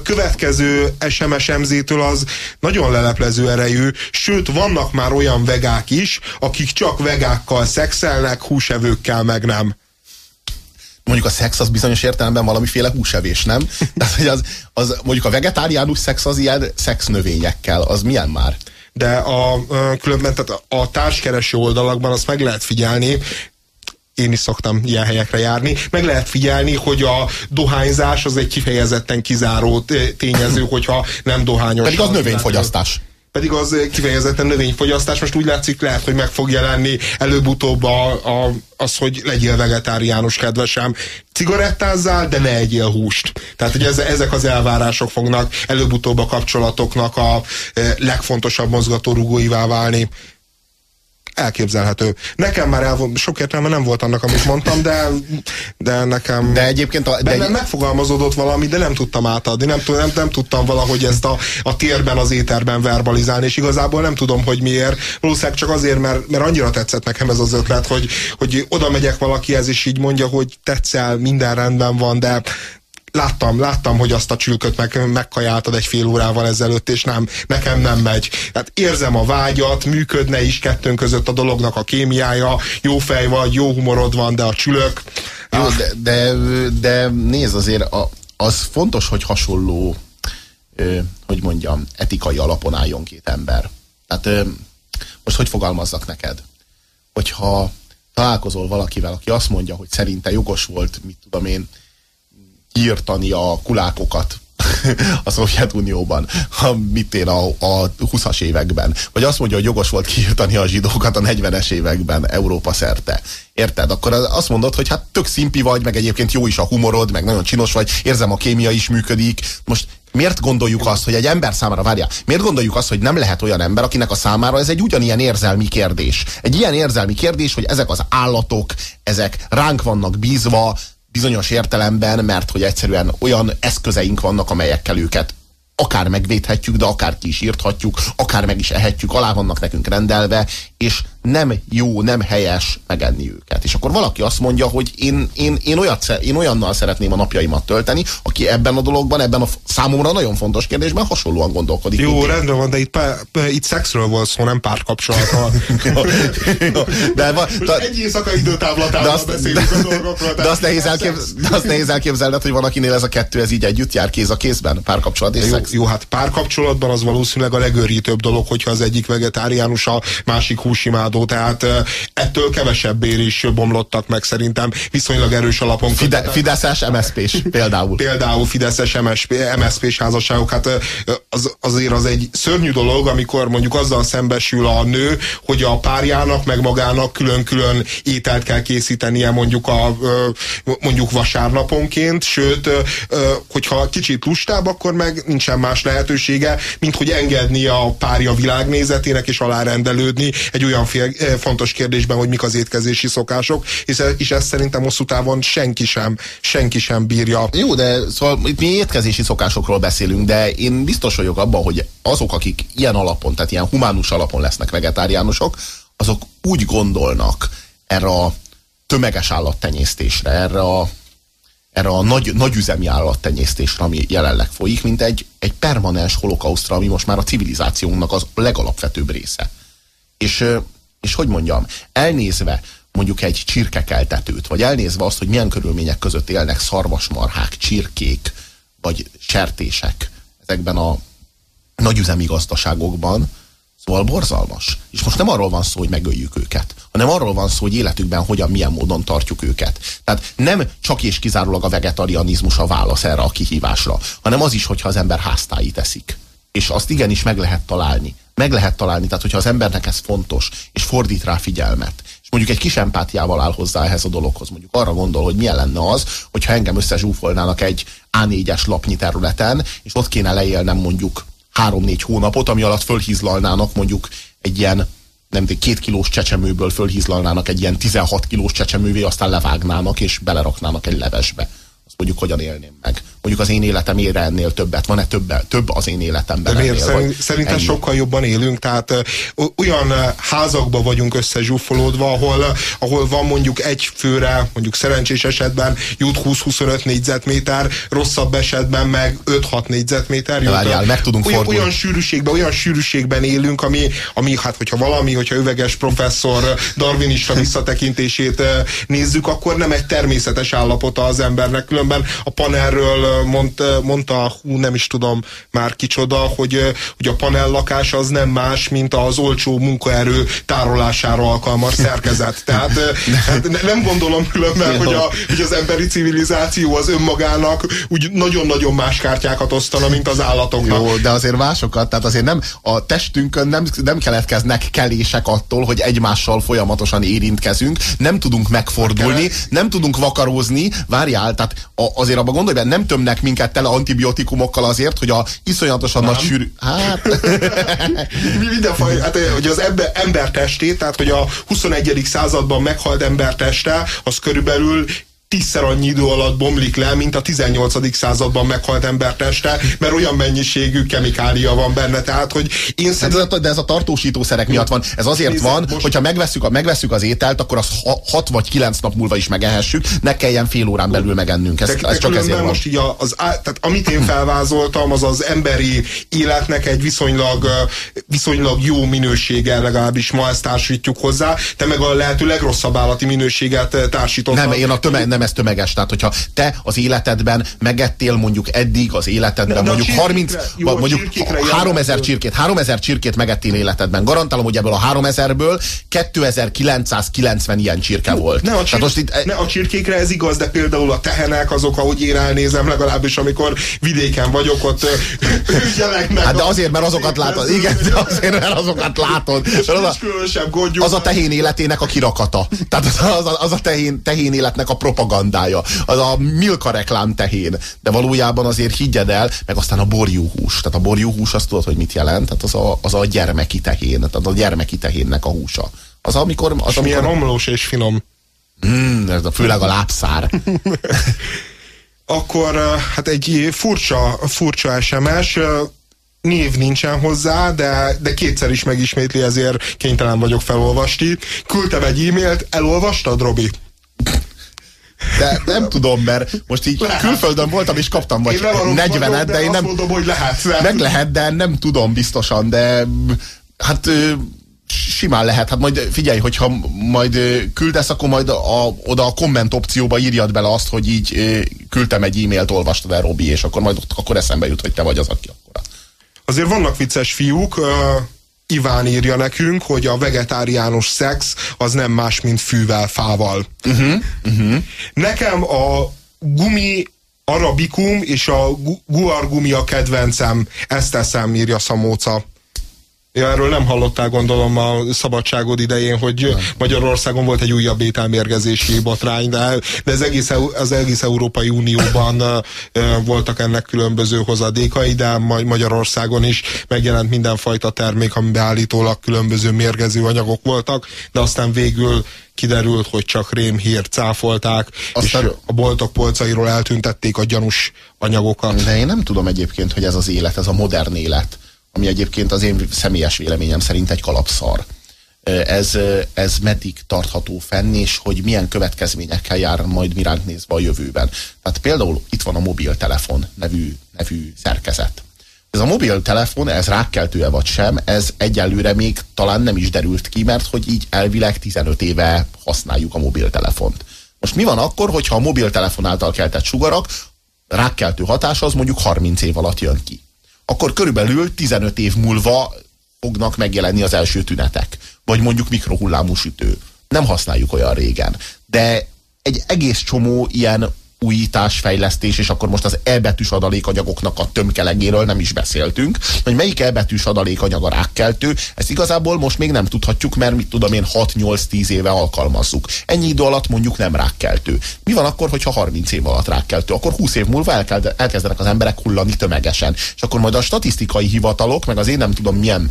Következő SMS MZ-től az nagyon leleplező erejű, sőt vannak már olyan vegák is, akik csak vegákkal szexelnek, húsevőkkel meg nem. Mondjuk a szex az bizonyos értelemben valamiféle húsevés, nem? Tehát, hogy az, az, mondjuk a vegetáriánus szex az ilyen szexnövényekkel, az milyen már? De a, a különben, tehát a társkereső oldalakban azt meg lehet figyelni, én is szoktam ilyen helyekre járni. Meg lehet figyelni, hogy a dohányzás az egy kifejezetten kizáró tényező, hogyha nem dohányos. Pedig az növényfogyasztás pedig az kifejezetten növényfogyasztás. Most úgy látszik, lehet, hogy meg fog jelenni előbb-utóbb a, a, az, hogy legyél vegetáriánus, kedvesem. Cigarettázzál, de ne egyél húst. Tehát, hogy ez, ezek az elvárások fognak előbb-utóbb a kapcsolatoknak a e, legfontosabb mozgatórugóivá válni elképzelhető. Nekem már elvo- sok értelme nem volt annak, amit mondtam, de, de nekem de egyébként a, de egy... megfogalmazódott valami, de nem tudtam átadni, nem, nem, nem tudtam valahogy ezt a, a térben, az éterben verbalizálni, és igazából nem tudom, hogy miért. Valószínűleg csak azért, mert, mert annyira tetszett nekem ez az ötlet, hogy, hogy oda megyek valakihez, és így mondja, hogy tetszel, minden rendben van, de láttam, láttam, hogy azt a csülköt meg, megkajáltad egy fél órával ezelőtt, és nem, nekem nem megy. Tehát érzem a vágyat, működne is kettőnk között a dolognak a kémiája, jó fej vagy, jó humorod van, de a csülök... Jó, ah. de, de, de nézd azért, a, az fontos, hogy hasonló, ö, hogy mondjam, etikai alapon álljon két ember. Tehát ö, most hogy fogalmazzak neked? Hogyha találkozol valakivel, aki azt mondja, hogy szerinte jogos volt, mit tudom én, írtani a kulákokat a Szovjetunióban, a, mit én a, a 20-as években. Vagy azt mondja, hogy jogos volt kiírtani a zsidókat a 40-es években Európa szerte. Érted? Akkor azt mondod, hogy hát tök szimpi vagy, meg egyébként jó is a humorod, meg nagyon csinos vagy, érzem a kémia is működik. Most miért gondoljuk azt, hogy egy ember számára, várja, miért gondoljuk azt, hogy nem lehet olyan ember, akinek a számára ez egy ugyanilyen érzelmi kérdés. Egy ilyen érzelmi kérdés, hogy ezek az állatok, ezek ránk vannak bízva, bizonyos értelemben, mert hogy egyszerűen olyan eszközeink vannak, amelyekkel őket akár megvédhetjük, de akár ki is írthatjuk, akár meg is ehetjük, alá vannak nekünk rendelve, és nem jó, nem helyes megenni őket. És akkor valaki azt mondja, hogy én, én, én, olyat, én olyannal szeretném a napjaimat tölteni, aki ebben a dologban, ebben a számomra nagyon fontos kérdésben hasonlóan gondolkodik. Jó, rendben van, de itt, itt szexről volt szó, nem párkapcsolatról. de, va, de, egy éjszaka időtávlatában azt, beszélünk de, a dolgokról. De azt, nehéz elképz, de azt nehéz elképzelned, hogy van, akinél ez a kettő, ez így együtt jár kéz a kézben, párkapcsolat és jó, szex. Jó, hát párkapcsolatban az valószínűleg a legőrítőbb dolog, hogyha az egyik vegetáriánus, a másik húsimádó, tehát ettől kevesebbér is bomlottak meg szerintem viszonylag erős alapon. Fide, Fideszes MSZP-s például. Például Fideszes MSZP, MSZP-s házasságok, hát az, azért az egy szörnyű dolog, amikor mondjuk azzal szembesül a nő, hogy a párjának meg magának külön-külön ételt kell készítenie mondjuk a mondjuk vasárnaponként, sőt, hogyha kicsit lustább, akkor meg nincsen más lehetősége, mint hogy engedni a párja világnézetének és alárendelődni egy olyan fontos kérdésben, hogy mik az étkezési szokások, és, és ezt szerintem hosszú távon senki sem, senki sem bírja. Jó, de szóval itt mi étkezési szokásokról beszélünk, de én biztos vagyok abban, hogy azok, akik ilyen alapon, tehát ilyen humánus alapon lesznek vegetáriánusok, azok úgy gondolnak erre a tömeges állattenyésztésre, erre a erre a nagy, nagyüzemi állattenyésztésre, ami jelenleg folyik, mint egy, egy permanens holokausztra, ami most már a civilizációnknak az legalapvetőbb része. És, és hogy mondjam, elnézve mondjuk egy csirkekeltetőt, vagy elnézve azt, hogy milyen körülmények között élnek szarvasmarhák, csirkék, vagy sertések ezekben a nagyüzemi gazdaságokban, Szóval borzalmas. És most nem arról van szó, hogy megöljük őket, hanem arról van szó, hogy életükben hogyan, milyen módon tartjuk őket. Tehát nem csak és kizárólag a vegetarianizmus a válasz erre a kihívásra, hanem az is, hogyha az ember háztáit teszik. És azt igenis meg lehet találni. Meg lehet találni, tehát hogyha az embernek ez fontos, és fordít rá figyelmet, és mondjuk egy kis empátiával áll hozzá ehhez a dologhoz. Mondjuk arra gondol, hogy milyen lenne az, hogyha engem összezsúfolnának egy A4-es lapnyi területen, és ott kéne leélnem mondjuk három-négy hónapot, ami alatt fölhízlalnának mondjuk egy ilyen nem két kilós csecsemőből fölhízlalnának egy ilyen 16 kilós csecsemővé, aztán levágnának és beleraknának egy levesbe. Mondjuk hogyan élném meg. Mondjuk az én életem ére ennél többet. Van-e több, több az én életemben? De miért? ennél, szerintem ennyi? sokkal jobban élünk, tehát olyan házakba vagyunk összezsúfolódva, ahol, ahol van mondjuk egy főre, mondjuk szerencsés esetben jut 20-25 négyzetméter, rosszabb esetben meg 5-6 négyzetméter jut. várjál, meg tudunk olyan, fordulni. olyan sűrűségben, olyan sűrűségben élünk, ami, ami hát hogyha valami, hogyha üveges professzor darwinista visszatekintését nézzük, akkor nem egy természetes állapota az embernek. Különben a panelről mond, mondta, hú, nem is tudom már kicsoda, hogy, hogy a panellakás az nem más, mint az olcsó munkaerő tárolására alkalmas szerkezet. Tehát hát ne- nem gondolom különben, hogy, a, hogy az emberi civilizáció az önmagának úgy nagyon-nagyon más kártyákat osztana, mint az állatoknak. Jó, de azért másokat, tehát azért nem a testünkön nem, nem keletkeznek kelések attól, hogy egymással folyamatosan érintkezünk, nem tudunk megfordulni, nem tudunk vakarózni, várjál, tehát a, azért abban gondolj be, nem tömnek minket tele antibiotikumokkal azért, hogy a iszonyatosan nagy sűrű... Hát, Mi- Mindenfajta, hát hogy az ember, testét, tehát hogy a 21. században meghalt ember teste, az körülbelül tízszer annyi idő alatt bomlik le, mint a 18. században meghalt ember teste, mert olyan mennyiségű kemikália van benne, tehát hogy én Hát ez szerintem a, de ez a tartósítószerek miatt van. Ez azért van, most- hogyha megveszük, a, megveszük az ételt, akkor azt 6 vagy 9 nap múlva is megehessük, ne kelljen fél órán belül megennünk. Ez, de, ez de csak ezért van. most így a, az, tehát amit én felvázoltam, az az emberi életnek egy viszonylag, viszonylag jó minősége, legalábbis ma ezt társítjuk hozzá, te meg a lehető legrosszabb állati minőséget társítottad. Nem, én a tömeg, nem ez tömeges. Tehát, hogyha te az életedben megettél mondjuk eddig az életedben De mondjuk csirkékre- 30, jó, vagy mondjuk csirkékre 3000 jellemző. csirkét, 3000 csirkét megettél életedben. Garantálom, hogy ebből a 3000-ből 2990 ilyen csirke volt. Ne a, csir- Tehát most itt, ne a csirkékre ez igaz, de például a tehenek azok, ahogy én elnézem, legalábbis amikor vidéken vagyok, ott jelennek Hát de azért, mert azokat látod. Igen, de azért, mert azokat látod. És az a, az a tehén életének a kirakata. Tehát az a, az az a tehén, tehén életnek a propagandája. Az a Milka reklám tehén. De valójában azért higgyed el, meg aztán a borjúhús. Tehát a borjúhús azt tudod, hogy mit jelent? Tehát az a, az a gyermeki tehén. Tehát a gyermeki tehénnek a húsa. Az amikor... Az És amikor romlós és finom. mm, ez a, főleg a lábszár. Akkor hát egy furcsa, furcsa SMS, név nincsen hozzá, de, de kétszer is megismétli, ezért kénytelen vagyok felolvasni. Küldtem egy e-mailt, elolvastad, Robi? De nem tudom, mert most így Lehet. külföldön voltam, és kaptam vagy Én nem arról 40 vagyok, de én azt nem, mondom, hogy lehet. Nem? Meg lehet, de nem tudom biztosan, de hát simán lehet. Hát majd figyelj, hogyha majd küldesz, akkor majd a, oda a komment opcióba írjad bele azt, hogy így küldtem egy e-mailt, olvastad el Robi, és akkor majd ott akkor eszembe jut, hogy te vagy az, aki akkor. Azért vannak vicces fiúk, uh, Iván írja nekünk, hogy a vegetáriánus szex az nem más, mint fűvel, fával. Uh-huh, uh-huh. Nekem a gumi arabikum és a gu- guargumi a kedvencem, ezt teszem, írja Szamóca. Ja, erről nem hallottál, gondolom, a szabadságod idején, hogy nem. Magyarországon volt egy újabb ételmérgezési botrány, de, de ez egész, az egész Európai Unióban voltak ennek különböző hozadékai, de ma- Magyarországon is megjelent mindenfajta termék, amiben állítólag különböző mérgező anyagok voltak, de aztán végül kiderült, hogy csak rémhírt cáfolták, Aztán- és a boltok polcairól eltüntették a gyanús anyagokat. De én nem tudom egyébként, hogy ez az élet, ez a modern élet, ami egyébként az én személyes véleményem szerint egy kalapszar. Ez, ez meddig tartható fenn, és hogy milyen következményekkel jár majd mi ránk nézve a jövőben. Tehát például itt van a mobiltelefon nevű, nevű szerkezet. Ez a mobiltelefon, ez rákkeltő-e vagy sem, ez egyelőre még talán nem is derült ki, mert hogy így elvileg 15 éve használjuk a mobiltelefont. Most mi van akkor, hogyha a mobiltelefon által keltett sugarak rákkeltő hatása az mondjuk 30 év alatt jön ki? Akkor körülbelül 15 év múlva fognak megjelenni az első tünetek. Vagy mondjuk mikrohullámú sütő. Nem használjuk olyan régen. De egy egész csomó ilyen újítás, fejlesztés, és akkor most az E-betűs adalékanyagoknak a tömkelegéről nem is beszéltünk, hogy melyik E-betűs adalékanyag a rákkeltő, ezt igazából most még nem tudhatjuk, mert mit tudom én 6-8-10 éve alkalmazzuk. Ennyi idő alatt mondjuk nem rákkeltő. Mi van akkor, hogyha 30 év alatt rákkeltő? Akkor 20 év múlva elkezd, elkezdenek az emberek hullani tömegesen. És akkor majd a statisztikai hivatalok, meg az én nem tudom milyen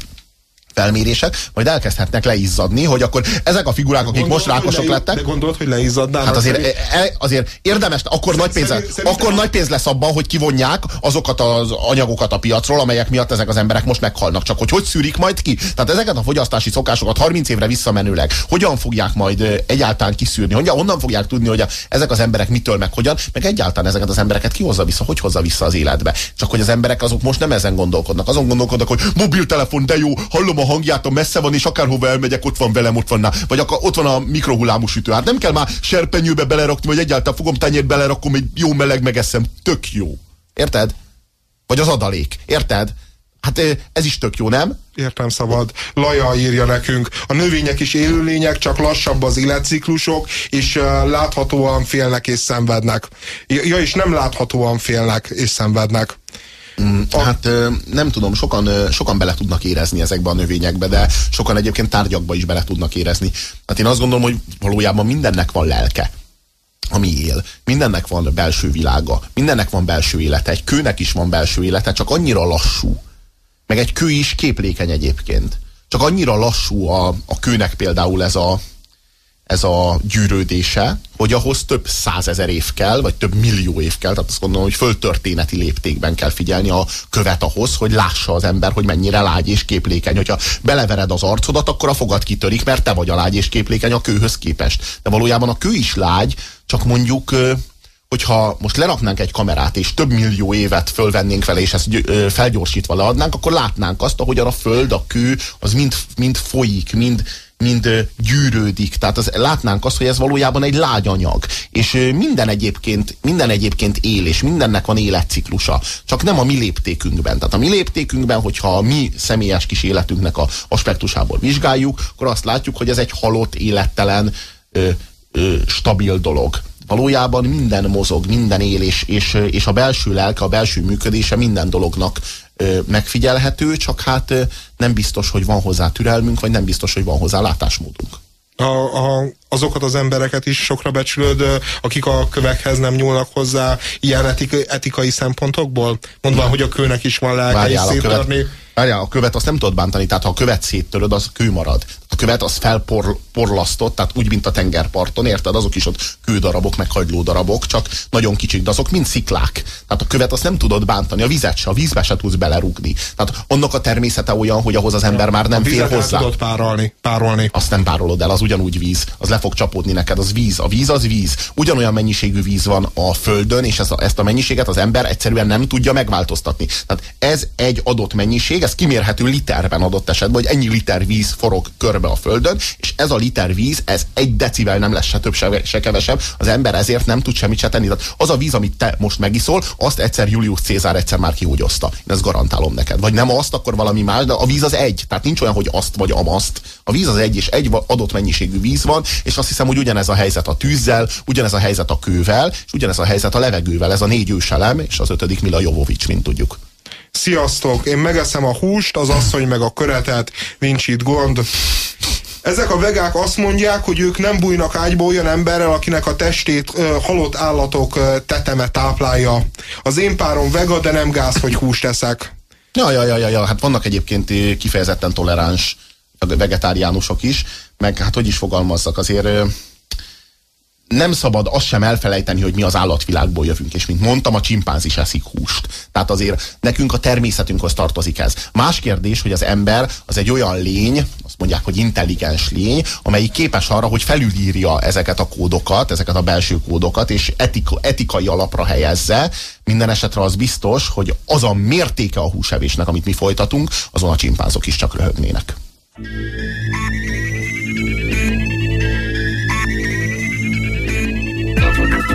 felmérések, majd elkezdhetnek leizzadni, hogy akkor ezek a figurák, akik most rákosok lettek. De gondolod, hogy leizzadnának? Hát azért, e, azért érdemes, akkor nagy, pénz, akkor nagy pénz lesz abban, hogy kivonják azokat az anyagokat a piacról, amelyek miatt ezek az emberek most meghalnak. Csak hogy hogy szűrik majd ki? Tehát ezeket a fogyasztási szokásokat 30 évre visszamenőleg hogyan fogják majd egyáltalán kiszűrni? Hogyan, honnan fogják tudni, hogy a, ezek az emberek mitől meg hogyan, meg egyáltalán ezeket az embereket ki hozza vissza, hogy hozza vissza az életbe. Csak hogy az emberek azok most nem ezen gondolkodnak. Azon gondolkodnak, hogy mobiltelefon, de jó, hallom a a messze van, és akárhova elmegyek, ott van velem, ott van, vagy akkor ott van a mikrohullámú sütő. Hát nem kell már serpenyőbe belerakni, vagy egyáltalán fogom tenyért belerakom, egy jó meleg megeszem. Tök jó. Érted? Vagy az adalék. Érted? Hát ez is tök jó, nem? Értem szabad. Laja írja nekünk. A növények is élőlények, csak lassabb az életciklusok, és láthatóan félnek és szenvednek. Ja, és nem láthatóan félnek és szenvednek. Mm, hát nem tudom, sokan, sokan bele tudnak érezni ezekbe a növényekbe, de sokan egyébként tárgyakba is bele tudnak érezni. Hát én azt gondolom, hogy valójában mindennek van lelke ami él. Mindennek van belső világa, mindennek van belső élete, egy kőnek is van belső élete, csak annyira lassú. Meg egy kő is képlékeny egyébként. Csak annyira lassú a, a kőnek például ez a, ez a gyűrődése, hogy ahhoz több százezer év kell, vagy több millió év kell, tehát azt gondolom, hogy föltörténeti léptékben kell figyelni a követ ahhoz, hogy lássa az ember, hogy mennyire lágy és képlékeny. Hogyha belevered az arcodat, akkor a fogad kitörik, mert te vagy a lágy és képlékeny a kőhöz képest. De valójában a kő is lágy, csak mondjuk hogyha most leraknánk egy kamerát, és több millió évet fölvennénk vele, és ezt felgyorsítva leadnánk, akkor látnánk azt, ahogy a föld, a kő, az mind, mind folyik, mind, mind gyűrődik. Tehát az, látnánk azt, hogy ez valójában egy lágyanyag. És minden egyébként, minden egyébként él, és mindennek van életciklusa. Csak nem a mi léptékünkben. Tehát a mi léptékünkben, hogyha a mi személyes kis életünknek a aspektusából vizsgáljuk, akkor azt látjuk, hogy ez egy halott, élettelen, ö, ö, stabil dolog valójában minden mozog, minden él, és, és, és a belső lelke, a belső működése minden dolognak megfigyelhető, csak hát nem biztos, hogy van hozzá türelmünk, vagy nem biztos, hogy van hozzá látásmódunk. A, a, azokat az embereket is sokra becsülöd, akik a kövekhez nem nyúlnak hozzá ilyen etik, etikai szempontokból? Mondva, hogy a kőnek is van lelke, és széttörni. Várjál, a követ azt nem tudod bántani, tehát ha a követ széttöröd, az kő marad. A követ az felporlasztott, tehát úgy, mint a tengerparton, érted? Azok is ott kődarabok, meg hagylódarabok, csak nagyon kicsik, de azok mind sziklák. Tehát a követ azt nem tudod bántani, a vizet se, a vízbe se tudsz belerúgni. Tehát annak a természete olyan, hogy ahhoz az ember már nem fér hozzá. tudod párolni, párolni. Azt nem párolod el, az ugyanúgy víz. Az le fog csapódni neked, az víz. A víz az víz. Ugyanolyan mennyiségű víz van a földön, és ezt a, ezt a mennyiséget az ember egyszerűen nem tudja megváltoztatni. Tehát ez egy adott mennyiség, ez kimérhető literben adott esetben, hogy ennyi liter víz forog körbe a földön, és ez a liter víz, ez egy decivel nem lesz se több, se, se kevesebb, az ember ezért nem tud semmit se tenni. Tehát az a víz, amit te most megiszol, azt egyszer Julius Cézár egyszer már kihúgyozta. Én ezt garantálom neked. Vagy nem azt, akkor valami más, de a víz az egy. Tehát nincs olyan, hogy azt vagy amaszt. A víz az egy, és egy adott mennyiségű víz van, és azt hiszem, hogy ugyanez a helyzet a tűzzel, ugyanez a helyzet a kővel, és ugyanez a helyzet a levegővel. Ez a négy őselem, és az ötödik Mila Jovovics, mint tudjuk. Sziasztok, én megeszem a húst, az asszony meg a köretet, nincs itt gond. Ezek a vegák azt mondják, hogy ők nem bújnak ágyba olyan emberrel, akinek a testét ö, halott állatok ö, teteme táplálja. Az én párom vega, de nem gáz, hogy húst eszek. Ja, ja, ja, ja, ja, hát vannak egyébként kifejezetten toleráns vegetáriánusok is, meg hát hogy is fogalmazzak, azért nem szabad azt sem elfelejteni, hogy mi az állatvilágból jövünk, és mint mondtam, a csimpánz is eszik húst. Tehát azért nekünk a természetünkhöz tartozik ez. Más kérdés, hogy az ember az egy olyan lény, azt mondják, hogy intelligens lény, amelyik képes arra, hogy felülírja ezeket a kódokat, ezeket a belső kódokat, és etika, etikai alapra helyezze. Minden esetre az biztos, hogy az a mértéke a húsevésnek, amit mi folytatunk, azon a csimpánzok is csak röhögnének.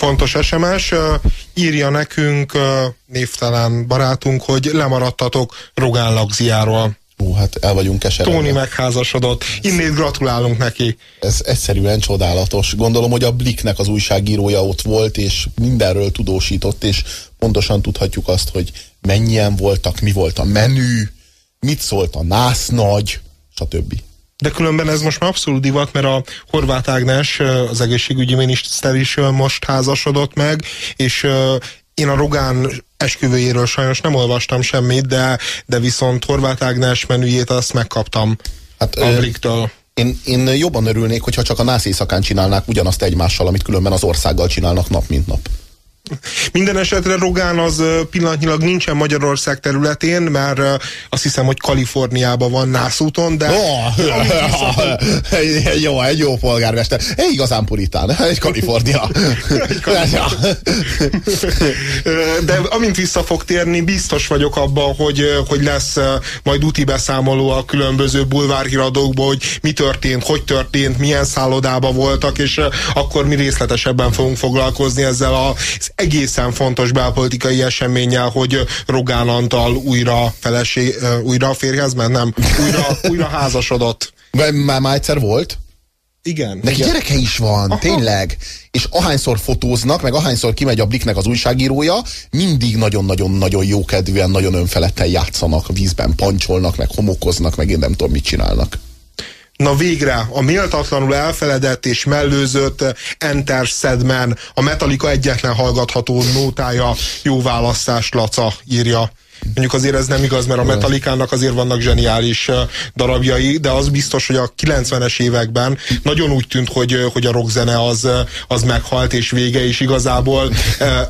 fontos SMS, írja nekünk névtelen barátunk, hogy lemaradtatok Rogán Lagziáról. Ó, hát el vagyunk keseredve. Tóni megházasodott. Innét gratulálunk neki. Ez egyszerűen csodálatos. Gondolom, hogy a Bliknek az újságírója ott volt, és mindenről tudósított, és pontosan tudhatjuk azt, hogy mennyien voltak, mi volt a menü, mit szólt a nász nagy, stb. De különben ez most már abszolút divat, mert a Horváth Ágnes, az egészségügyi miniszter is most házasodott meg, és én a Rogán esküvőjéről sajnos nem olvastam semmit, de, de viszont Horváth Ágnes menüjét azt megkaptam hát, a Bliktől. Én, én jobban örülnék, hogyha csak a nász éjszakán csinálnák ugyanazt egymással, amit különben az országgal csinálnak nap mint nap. Minden esetre Rogán az pillanatnyilag nincsen Magyarország területén, mert azt hiszem, hogy Kaliforniában van nászúton, de... Oh, jó, egy jó polgármester. Egy igazán puritán, egy Kalifornia. de amint vissza fog térni, biztos vagyok abban, hogy, hogy lesz majd úti beszámoló a különböző bulvárhíradókból, hogy mi történt, hogy történt, milyen szállodában voltak, és akkor mi részletesebben fogunk foglalkozni ezzel az egészen fontos belpolitikai eseménnyel, hogy Rogán Antal újra, feleség, újra férjhez ment, nem, újra, újra házasodott. Már, már egyszer volt? Igen. Neki igen. gyereke is van, Aha. tényleg. És ahányszor fotóznak, meg ahányszor kimegy a Bliknek az újságírója, mindig nagyon-nagyon-nagyon jókedvűen, nagyon önfeledten játszanak, a vízben pancsolnak, meg homokoznak, meg én nem tudom, mit csinálnak. Na végre, a méltatlanul elfeledett és mellőzött Enter Sedman, a Metallica egyetlen hallgatható nótája, jó választás, Laca írja. Mondjuk azért ez nem igaz, mert a Metallikának azért vannak zseniális darabjai, de az biztos, hogy a 90-es években nagyon úgy tűnt, hogy, hogy a rockzene az, az meghalt és vége, és igazából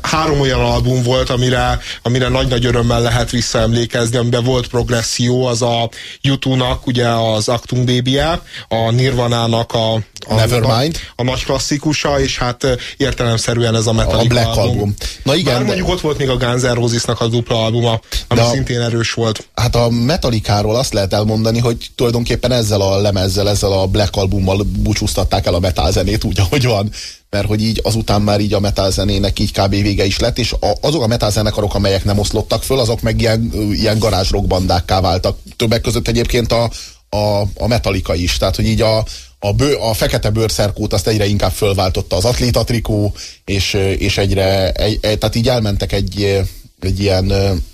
három olyan album volt, amire, amire nagy-nagy örömmel lehet visszaemlékezni, amiben volt progresszió, az a YouTube-nak ugye az Actung baby -e, a Nirvanának a, a, Nevermind. A, a nagy klasszikusa, és hát értelemszerűen ez a Metallica a Black album. album. Na igen, Bár mondjuk ott volt még a Guns N' Roses-nak a dupla albuma, ami a, szintén erős volt. Hát a Metallikáról azt lehet elmondani, hogy tulajdonképpen ezzel a lemezzel, ezzel a Black albummal búcsúztatták el a metal zenét úgy, ahogy van mert hogy így azután már így a metal zenének így kb. vége is lett, és a, azok a metal zenekarok, amelyek nem oszlottak föl, azok meg ilyen, ilyen garázsrock bandákká váltak. Többek között egyébként a, a, a Metallica is, tehát hogy így a, a, bő, a fekete bőrszerkót azt egyre inkább fölváltotta az atlétatrikó, és, és egyre, egy, tehát így elmentek egy, egy ilyen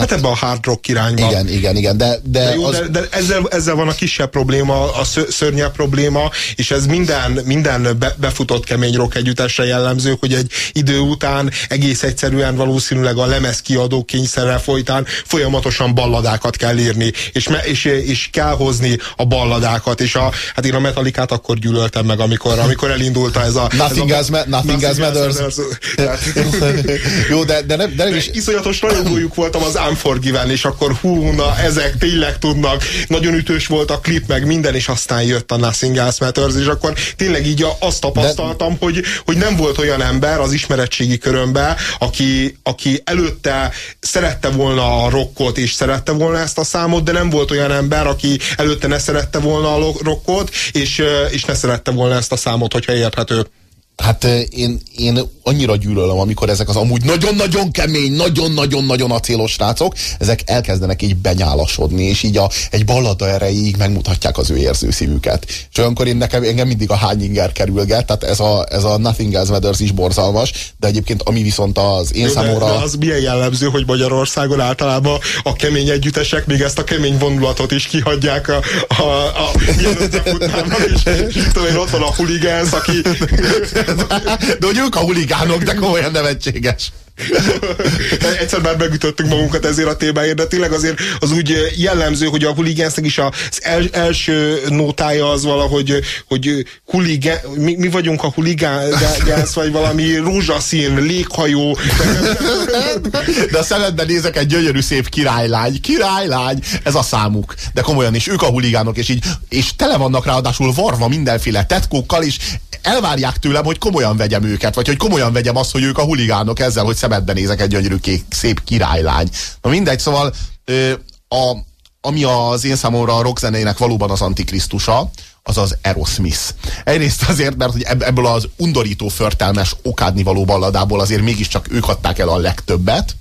Hát ebben a hard rock irányba. Igen, igen, igen, de... De, de, jó, az... de, de ezzel, ezzel van a kisebb probléma, a szörnyebb probléma, és ez minden, minden be, befutott kemény rock együttesre jellemző, hogy egy idő után egész egyszerűen valószínűleg a lemez kiadó kényszerrel folytán folyamatosan balladákat kell írni, és, me, és, és kell hozni a balladákat, és a, hát én a metalikát akkor gyűlöltem meg, amikor, amikor elindult ez a... Nothing, ez ma, nothing, else matters. matters. jó, de, de, nem, de nem is... Iszonyatos rajongójuk voltam az Unforgiven, és akkor hú, na, ezek tényleg tudnak. Nagyon ütős volt a klip, meg minden, és aztán jött a Nothing Else Matters, és akkor tényleg így azt tapasztaltam, De... hogy, hogy nem volt olyan ember az ismeretségi körömben, aki, aki előtte szerette volna a rockot, és szerette volna ezt a számot, de nem volt olyan ember, aki előtte ne szerette volna a rockot, és, és ne szerette volna ezt a számot, hogyha érthető. Hát én, én annyira gyűlölöm, amikor ezek az amúgy nagyon-nagyon kemény, nagyon-nagyon-nagyon acélos rácok, ezek elkezdenek így benyálasodni, és így a, egy ballada erejéig megmutatják az ő érzőszívüket. És olyankor én nekem, engem mindig a hányinger kerülget, tehát ez a, ez a Nothing Else Matters is borzalmas, de egyébként ami viszont az én Jó, számomra... De, de az milyen jellemző, hogy Magyarországon általában a kemény együttesek még ezt a kemény vonulatot is kihagyják a, a, a, a és, és tudom én, ott van a huligánsz, aki de hogy ők a huligánok, de komolyan nevetséges. Egyszer már megütöttük magunkat ezért a témáért, de tényleg azért az úgy jellemző, hogy a huligánsznak is az el, első nótája az valahogy, hogy huligán, mi, mi vagyunk a huligánsz, vagy valami rózsaszín, léghajó. De a szemedben nézek egy gyönyörű szép királylány, királylány, ez a számuk. De komolyan is, ők a huligánok, és így, és tele vannak ráadásul varva mindenféle tetkókkal, és elvárják tőlem, hogy komolyan vegyem őket, vagy hogy komolyan vegyem azt, hogy ők a huligánok ezzel, hogy szemedben nézek egy gyönyörű kék, szép királylány. Na mindegy, szóval a, ami az én számomra a rockzenének valóban az antikrisztusa, az az Aerosmith. Egyrészt azért, mert hogy ebből az undorító, förtelmes, okádnivaló balladából azért mégiscsak ők adták el a legtöbbet,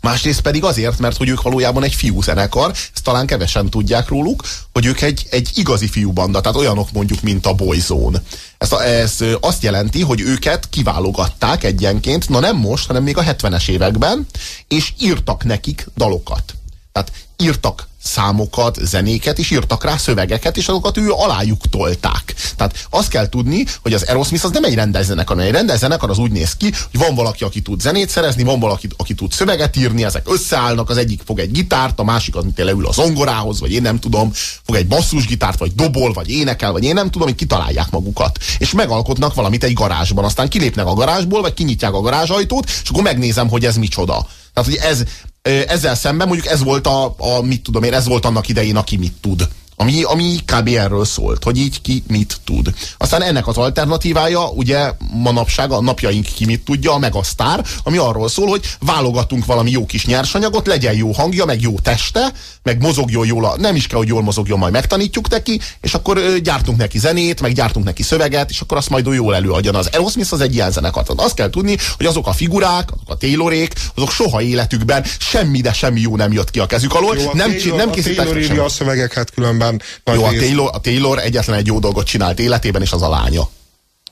Másrészt pedig azért, mert hogy ők valójában egy fiú zenekar, ezt talán kevesen tudják róluk, hogy ők egy, egy igazi fiúbanda, tehát olyanok mondjuk, mint a Boyzone. Ez, ez azt jelenti, hogy őket kiválogatták egyenként, na nem most, hanem még a 70-es években, és írtak nekik dalokat. Tehát írtak számokat, zenéket, és írtak rá szövegeket, és azokat ő alájuk tolták. Tehát azt kell tudni, hogy az Aerosmith az nem egy rendezzenekar, egy rendezzenekar az úgy néz ki, hogy van valaki, aki tud zenét szerezni, van valaki, aki tud szöveget írni, ezek összeállnak, az egyik fog egy gitárt, a másik az, mint leül a zongorához, vagy én nem tudom, fog egy basszusgitárt, vagy dobol, vagy énekel, vagy én nem tudom, hogy kitalálják magukat. És megalkotnak valamit egy garázsban, aztán kilépnek a garázsból, vagy kinyitják a garázsajtót, és akkor megnézem, hogy ez micsoda. Tehát, hogy ez, ezzel szemben mondjuk ez volt a, a, mit tudom én, ez volt annak idején, aki mit tud. Ami, ami kb. erről szólt, hogy így ki mit tud. Aztán ennek az alternatívája, ugye manapság a napjaink ki mit tudja, a Megasztár, ami arról szól, hogy válogatunk valami jó kis nyersanyagot, legyen jó hangja, meg jó teste, meg mozogjon jól, nem is kell, hogy jól mozogjon, majd megtanítjuk neki, és akkor gyártunk neki zenét, meg gyártunk neki szöveget, és akkor azt majd jól előadjon. Az Aerosmith az egy ilyen zenekar. Azt kell tudni, hogy azok a figurák, azok a Taylorék, azok soha életükben semmi, de semmi jó nem jött ki a kezük alól. Jó, nem, Taylor, nem készítettek a szövegeket különben nyilván nagy Jó, a Taylor, a Taylor egyetlen egy jó dolgot csinált életében, és az a lánya.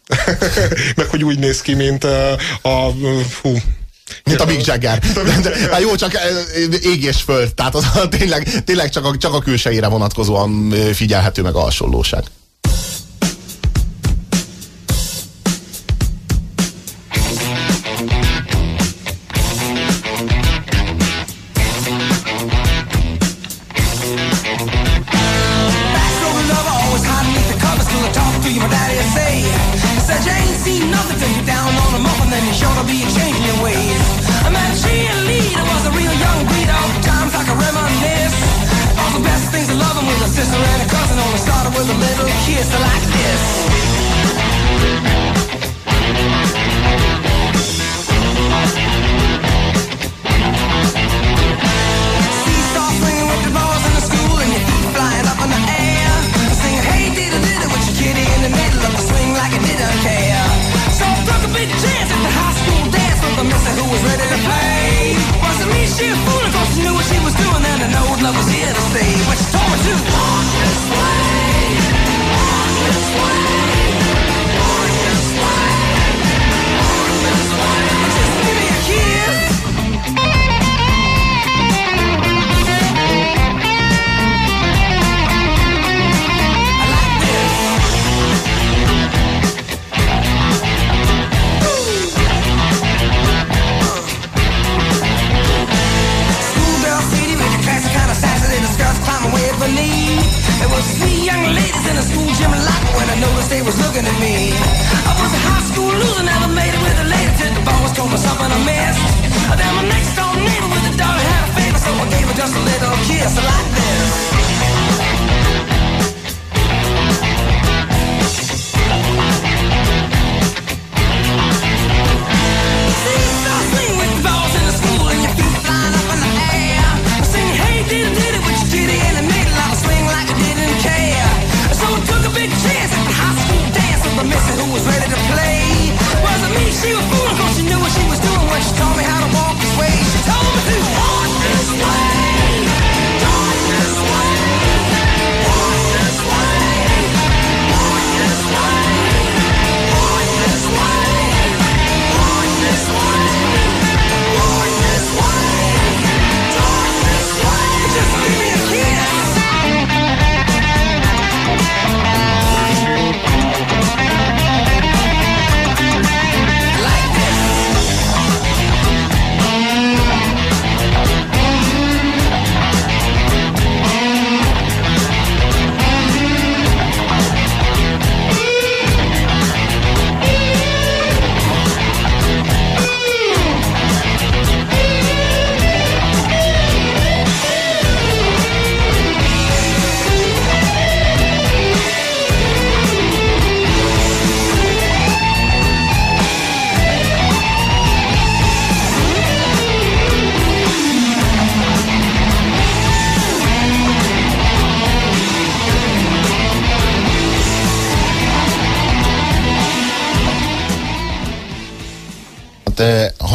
Meg hogy úgy néz ki, mint a, a hú, mint a Mick Jagger. De, jó, csak ég és föld. Tehát az tényleg, tényleg csak, a, csak a külsejére vonatkozóan figyelhető meg a hasonlóság. kiss like this.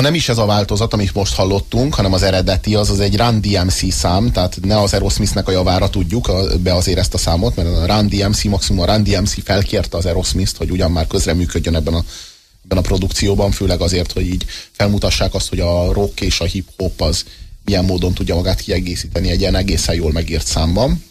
Nem is ez a változat, amit most hallottunk, hanem az eredeti, az az egy Run DMC szám, tehát ne az Aerosmithnek a javára tudjuk be azért ezt a számot, mert a Run DMC, maximum a Run DMC felkérte az Aerosmith-t, hogy ugyan már közreműködjön ebben a, ebben a produkcióban, főleg azért, hogy így felmutassák azt, hogy a rock és a hip-hop az milyen módon tudja magát kiegészíteni egy ilyen egészen jól megírt számban.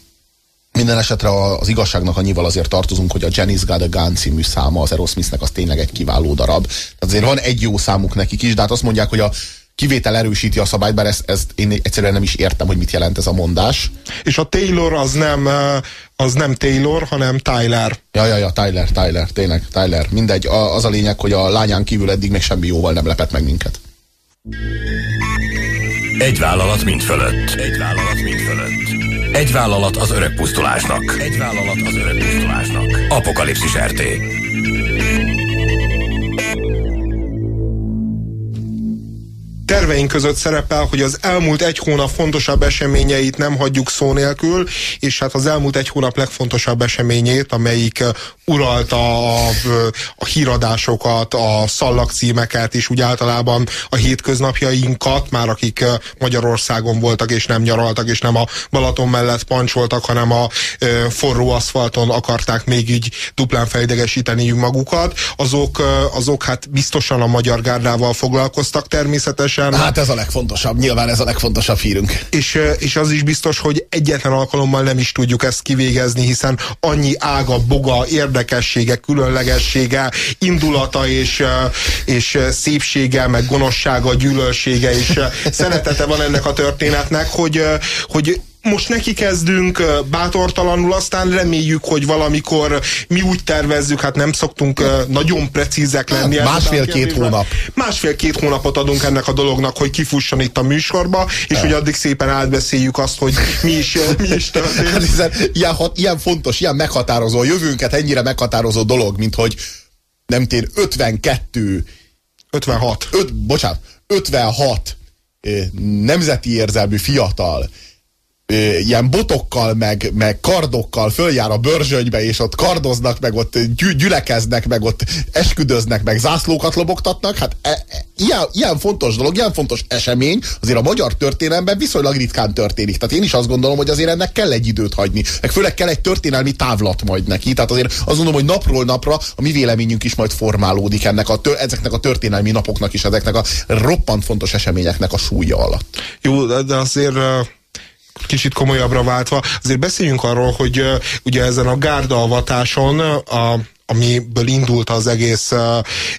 Minden esetre az igazságnak annyival azért tartozunk, hogy a Janice Got a Gun című száma az Aerosmithnek az tényleg egy kiváló darab. Azért van egy jó számuk nekik is, de hát azt mondják, hogy a kivétel erősíti a szabályt, bár ezt, ezt én egyszerűen nem is értem, hogy mit jelent ez a mondás. És a Taylor az nem, az nem Taylor, hanem Tyler. Ja, ja, ja, Tyler, Tyler, tényleg, Tyler. Mindegy, az a lényeg, hogy a lányán kívül eddig még semmi jóval nem lepett meg minket. Egy vállalat mind fölött. Egy vállalat mind fölött. Egy vállalat az öreg pusztulásnak. Egy vállalat az öreg pusztulásnak. Apokalipszis RT. Terveink között szerepel, hogy az elmúlt egy hónap fontosabb eseményeit nem hagyjuk szó nélkül, és hát az elmúlt egy hónap legfontosabb eseményét, amelyik uralta a, a híradásokat, a szallagcímeket, és úgy általában a hétköznapjainkat, már akik Magyarországon voltak, és nem nyaraltak, és nem a Balaton mellett pancsoltak, hanem a forró aszfalton akarták még így duplán fejdegesíteni magukat, azok, azok hát biztosan a magyar gárdával foglalkoztak természetesen, sem. Hát ez a legfontosabb, nyilván ez a legfontosabb hírünk. És, és az is biztos, hogy egyetlen alkalommal nem is tudjuk ezt kivégezni, hiszen annyi ága, boga, érdekessége, különlegessége, indulata és, és szépsége, meg gonoszsága, gyűlölsége és szeretete van ennek a történetnek, hogy, hogy most neki kezdünk bátortalanul, aztán reméljük, hogy valamikor mi úgy tervezzük, hát nem szoktunk nagyon precízek lenni. Hát, Másfél-két hónap. Másfél-két hónapot adunk ennek a dolognak, hogy kifusson itt a műsorba, és hogy addig szépen átbeszéljük azt, hogy mi is, mi is történt. Hát hiszen ilyen, hat, ilyen fontos, ilyen meghatározó, a jövőnket ennyire meghatározó dolog, mint hogy nem tér 52 56. Öt, bocsánat, 56 nemzeti érzelmű fiatal ilyen botokkal, meg, meg kardokkal följár a börzsönybe, és ott kardoznak, meg ott gy gyülekeznek, meg ott esküdöznek, meg zászlókat lobogtatnak, hát e, e, ilyen, ilyen fontos dolog, ilyen fontos esemény azért a magyar történelemben viszonylag ritkán történik. Tehát én is azt gondolom, hogy azért ennek kell egy időt hagyni, meg főleg kell egy történelmi távlat majd neki. Tehát azért azt gondolom, hogy napról napra a mi véleményünk is majd formálódik ennek a, ezeknek a történelmi napoknak is, ezeknek a roppant fontos eseményeknek a súlya alatt. Jó, de azért kicsit komolyabbra váltva, azért beszéljünk arról, hogy ugye ezen a gárdaavatáson a amiből indult az egész,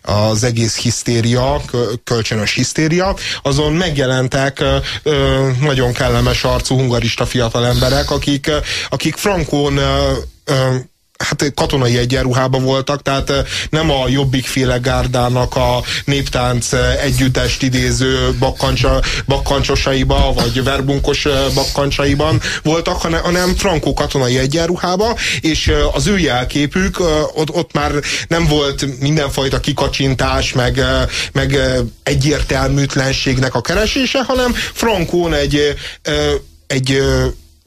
az egész hisztéria, kölcsönös hisztéria, azon megjelentek nagyon kellemes arcú hungarista fiatal emberek, akik, akik Frankón hát katonai egyenruhában voltak, tehát nem a jobbikféle gárdának a néptánc együttest idéző bakkancsa, bakkancsosaiba, vagy verbunkos bakkancsaiban voltak, hanem, hanem frankó katonai egyenruhába, és az ő jelképük, ott, ott már nem volt mindenfajta kikacsintás, meg, meg egyértelműtlenségnek a keresése, hanem frankón egy egy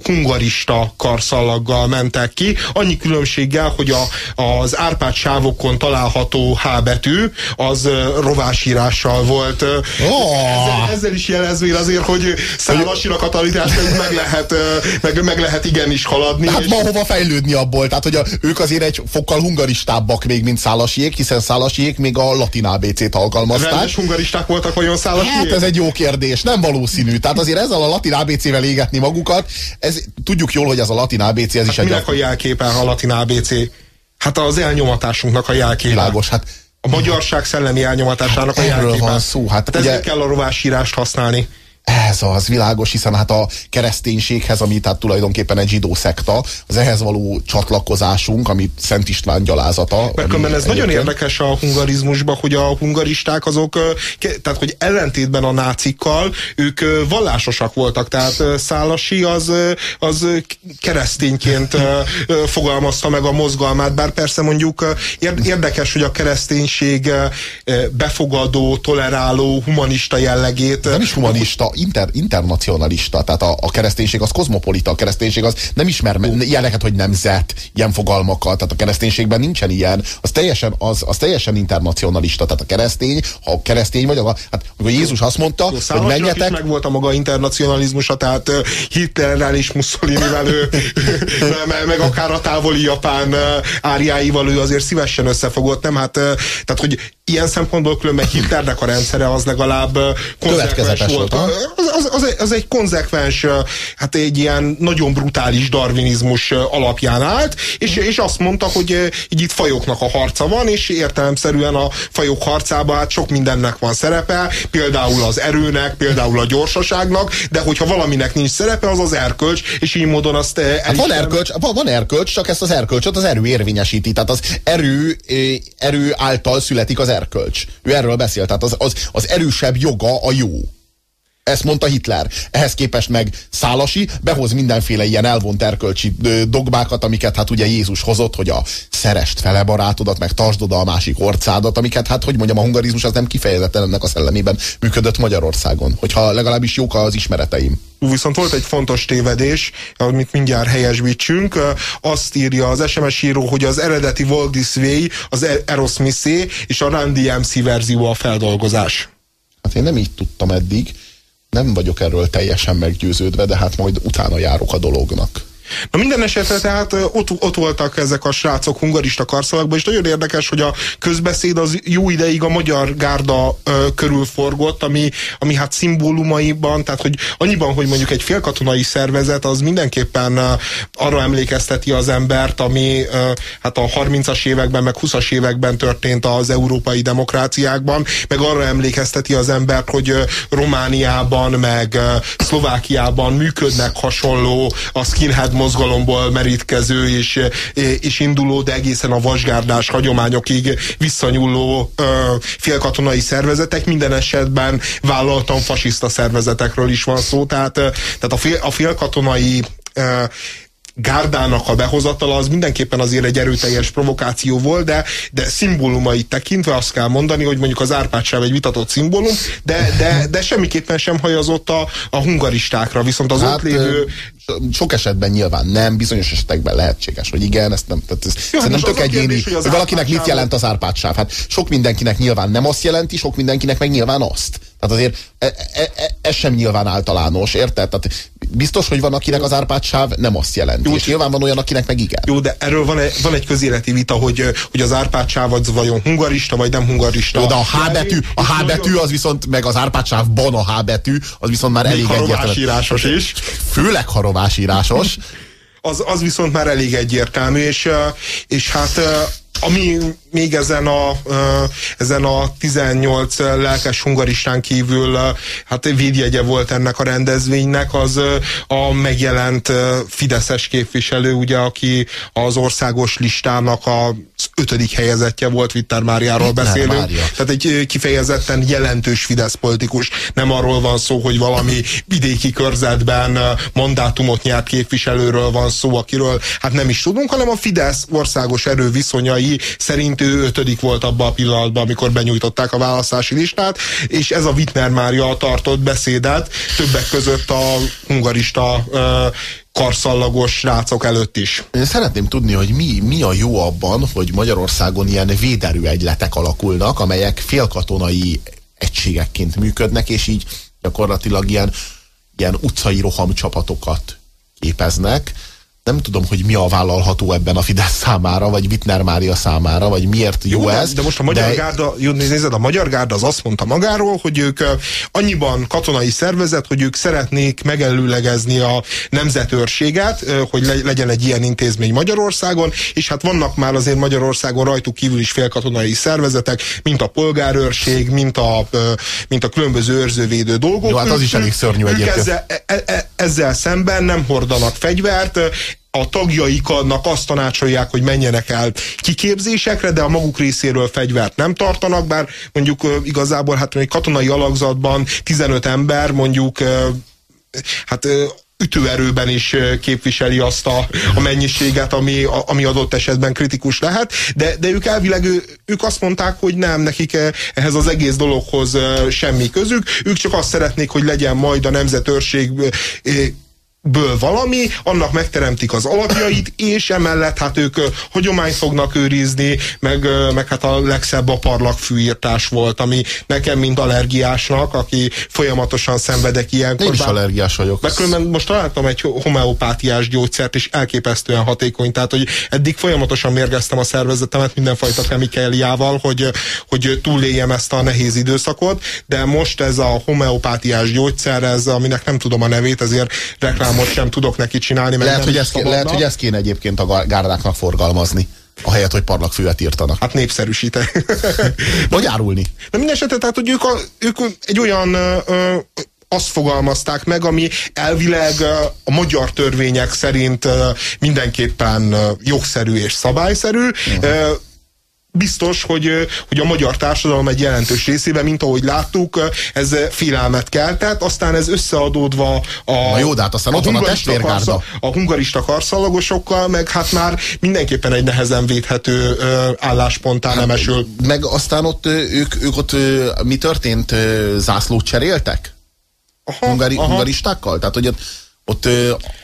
hungarista karszalaggal mentek ki, annyi különbséggel, hogy a, az Árpád sávokon található H betű, az rovásírással volt. Oh. Ezzel, ezzel is jelezvén azért, hogy szálasinak a tanítás meg lehet, meg, meg lehet igenis haladni. Hát és... ma hova fejlődni abból? Tehát, hogy a, ők azért egy fokkal hungaristábbak még, mint szálasiék, hiszen szálasiék még a latin ABC-t alkalmazták. Rendes hungaristák voltak vajon szálasiék? Hát ez egy jó kérdés, nem valószínű. Tehát azért ezzel a latin ABC-vel égetni magukat, ez tudjuk jól, hogy ez a latin ABC, ez hát is egy... Minek a jelképe a latin ABC? Hát az elnyomatásunknak a jelképe. Világos, hát a magyarság szellemi elnyomatásának hát a jelképe. van szó. Hát, hát ugye... ezért kell a rovásírást használni. Ez az világos, hiszen hát a kereszténységhez, ami tehát tulajdonképpen egy zsidó szekta, az ehhez való csatlakozásunk, amit Szent István gyalázata. Mert ez egyébként... nagyon érdekes a hungarizmusban, hogy a hungaristák azok, tehát hogy ellentétben a nácikkal, ők vallásosak voltak, tehát Szálasi az, az keresztényként fogalmazta meg a mozgalmát, bár persze mondjuk érdekes, hogy a kereszténység befogadó, toleráló, humanista jellegét. Nem is humanista, inter, internacionalista, tehát a, a kereszténység az kozmopolita, a kereszténység az nem ismer ilyeneket, hogy nemzet, ilyen fogalmakat, tehát a kereszténységben nincsen ilyen, az teljesen, az, az teljesen internacionalista, tehát a keresztény, ha a keresztény vagy, hát amikor Jézus azt mondta, Jó, hogy menjetek... Meg volt a maga internacionalizmusa, tehát uh, Hitlerrel és Mussolinivel ő, meg akár a távoli japán áriáival ő azért szívesen összefogott, nem? Hát, tehát, hogy ilyen szempontból különben Hitlernek a rendszere az legalább konzekvens volt. Az, az, az, az egy konzekvens, hát egy ilyen nagyon brutális darwinizmus alapján állt, és, és azt mondta, hogy így itt fajoknak a harca van, és értelemszerűen a fajok harcában hát sok mindennek van szerepe, például az erőnek, például a gyorsaságnak, de hogyha valaminek nincs szerepe, az az erkölcs, és így módon azt hát van erkölcs, van, van erkölcs, csak ezt az erkölcsöt az erő érvényesíti. Tehát az erő, erő által születik az erkölcs. Ő erről beszél. Tehát az, az, az erősebb joga a jó. Ezt mondta Hitler. Ehhez képest meg Szálasi behoz mindenféle ilyen elvont erkölcsi dogmákat, amiket hát ugye Jézus hozott, hogy a szerest fele barátodat, meg tartsd oda a másik orcádat, amiket hát, hogy mondjam, a hungarizmus az nem kifejezetten ennek a szellemében működött Magyarországon. Hogyha legalábbis jók az ismereteim. Viszont volt egy fontos tévedés, amit mindjárt helyesbítsünk. Azt írja az SMS író, hogy az eredeti Walt Disney, az Aerosmithé és a Randy MC verzió a feldolgozás. Hát én nem így tudtam eddig nem vagyok erről teljesen meggyőződve, de hát majd utána járok a dolognak. Na minden esetre tehát ott, ott voltak ezek a srácok hungarista karszalakban, és nagyon érdekes, hogy a közbeszéd az jó ideig a magyar gárda ö, körül forgott, ami, ami hát szimbólumaiban, tehát hogy annyiban, hogy mondjuk egy félkatonai szervezet az mindenképpen ö, arra emlékezteti az embert, ami ö, hát a 30-as években, meg 20-as években történt az európai demokráciákban, meg arra emlékezteti az embert, hogy ö, Romániában, meg ö, Szlovákiában működnek hasonló a skinhead mozgalomból merítkező és, és induló, de egészen a vasgárdás hagyományokig visszanyúló ö, félkatonai szervezetek, minden esetben vállaltan fasiszta szervezetekről is van szó, tehát, tehát a, fél, a félkatonai ö, gárdának a behozatala az mindenképpen azért egy erőteljes provokáció volt, de, de szimbólumait tekintve azt kell mondani, hogy mondjuk az Árpád egy vitatott szimbólum, de, de, de semmiképpen sem hajazott a, a hungaristákra, viszont az hát, ott lévő... Sok esetben nyilván nem, bizonyos esetekben lehetséges, hogy igen, ezt nem, tehát ez Jó, hát nem tök egyéni, hogy, hogy valakinek mit jelent az Árpádsáv. Hát sok mindenkinek nyilván nem azt jelenti, sok mindenkinek meg nyilván azt. Tehát azért e, e, e, ez sem nyilván általános, érted? Tehát biztos, hogy van, akinek az Árpád sáv nem azt jelenti. Jó, és nyilván van olyan, akinek meg igen. Jó, de erről van egy, van egy közéleti vita, hogy, hogy az Árpád sáv az vajon hungarista, vagy nem hungarista. Jó, de a H betű, a H betű az viszont, meg az Árpád sávban a H betű, az viszont már elég egyértelmű. írásos is. Főleg harovásírásos. az, az viszont már elég egyértelmű, és, és hát ami még ezen a, ezen a 18 lelkes hungaristán kívül hát védjegye volt ennek a rendezvénynek, az a megjelent Fideszes képviselő, ugye, aki az országos listának a ötödik helyezettje volt, Vitter Máriáról beszélünk. Mária. Tehát egy kifejezetten jelentős Fidesz politikus. Nem arról van szó, hogy valami vidéki körzetben mandátumot nyert képviselőről van szó, akiről hát nem is tudunk, hanem a Fidesz országos erő viszonyai szerint ő ötödik volt abban a pillanatban, amikor benyújtották a választási listát, és ez a Wittner Mária tartott beszédet többek között a hungarista karszallagos srácok előtt is. Én szeretném tudni, hogy mi, mi a jó abban, hogy Magyarországon ilyen véderő egyletek alakulnak, amelyek félkatonai egységekként működnek, és így gyakorlatilag ilyen, ilyen utcai rohamcsapatokat képeznek nem tudom, hogy mi a vállalható ebben a Fidesz számára, vagy Wittner Mária számára, vagy miért jó, jó ez. De most a Magyar de... Gárda, jó, nézed, a Magyar Gárda az azt mondta magáról, hogy ők annyiban katonai szervezet, hogy ők szeretnék megelőlegezni a nemzetőrséget, hogy legyen egy ilyen intézmény Magyarországon, és hát vannak már azért Magyarországon rajtuk kívül is félkatonai szervezetek, mint a polgárőrség, mint a, mint a különböző őrzővédő dolgok. Jó, hát az is elég szörnyű egyébként. Ezzel, e, e, ezzel szemben nem hordanak fegyvert, a tagjaiknak azt tanácsolják, hogy menjenek el kiképzésekre, de a maguk részéről fegyvert nem tartanak, bár mondjuk igazából hát egy katonai alakzatban 15 ember mondjuk hát ütőerőben is képviseli azt a, a mennyiséget, ami, a, ami adott esetben kritikus lehet, de, de ők elvileg ő, ők azt mondták, hogy nem, nekik ehhez az egész dologhoz semmi közük, ők csak azt szeretnék, hogy legyen majd a nemzetőrség ből valami, annak megteremtik az alapjait, és emellett hát ők hagyományt fognak őrizni, meg, meg hát a legszebb a parlagfűírtás volt, ami nekem, mint allergiásnak, aki folyamatosan szenvedek ilyenkor. Én is allergiás vagyok. Meg különben most találtam egy homeopátiás gyógyszert, és elképesztően hatékony, tehát hogy eddig folyamatosan mérgeztem a szervezetemet mindenfajta kemikáliával, hogy, hogy túléljem ezt a nehéz időszakot, de most ez a homeopátiás gyógyszer, ez, aminek nem tudom a nevét, ezért reklám reklámot sem tudok neki csinálni. Mert lehet, hogy ezt, lehet, hogy ezt kéne egyébként a gárdáknak forgalmazni. Ahelyett, hogy parlagfőet írtanak. Hát népszerűsíte. Vagy árulni. De minden esetre, tehát, hogy ők, a, ők egy olyan ö, azt fogalmazták meg, ami elvileg a magyar törvények szerint mindenképpen jogszerű és szabályszerű. Uh-huh biztos, hogy, hogy a magyar társadalom egy jelentős részében, mint ahogy láttuk, ez félelmet keltett, aztán ez összeadódva a, Na jó, de hát aztán a, ott van a testvérgárda. A hungarista karszalagosokkal, meg hát már mindenképpen egy nehezen védhető állásponttán hát, nemesül. Meg aztán ott ők, ők ott mi történt? Zászlót cseréltek? Aha, Hungari, aha. Hungaristákkal? Tehát, hogy ott, ott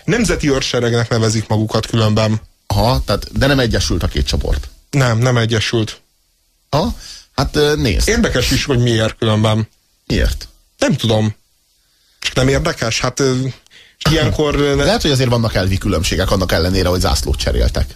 Nemzeti őrseregnek nevezik magukat különben. Aha, tehát, de nem egyesült a két csoport. Nem, nem egyesült. Ha? Hát nézd. Érdekes is, hogy miért különben. Miért? Nem tudom. Csak nem érdekes? Hát ilyenkor... Lehet, hogy azért vannak elvi különbségek annak ellenére, hogy zászlót cseréltek.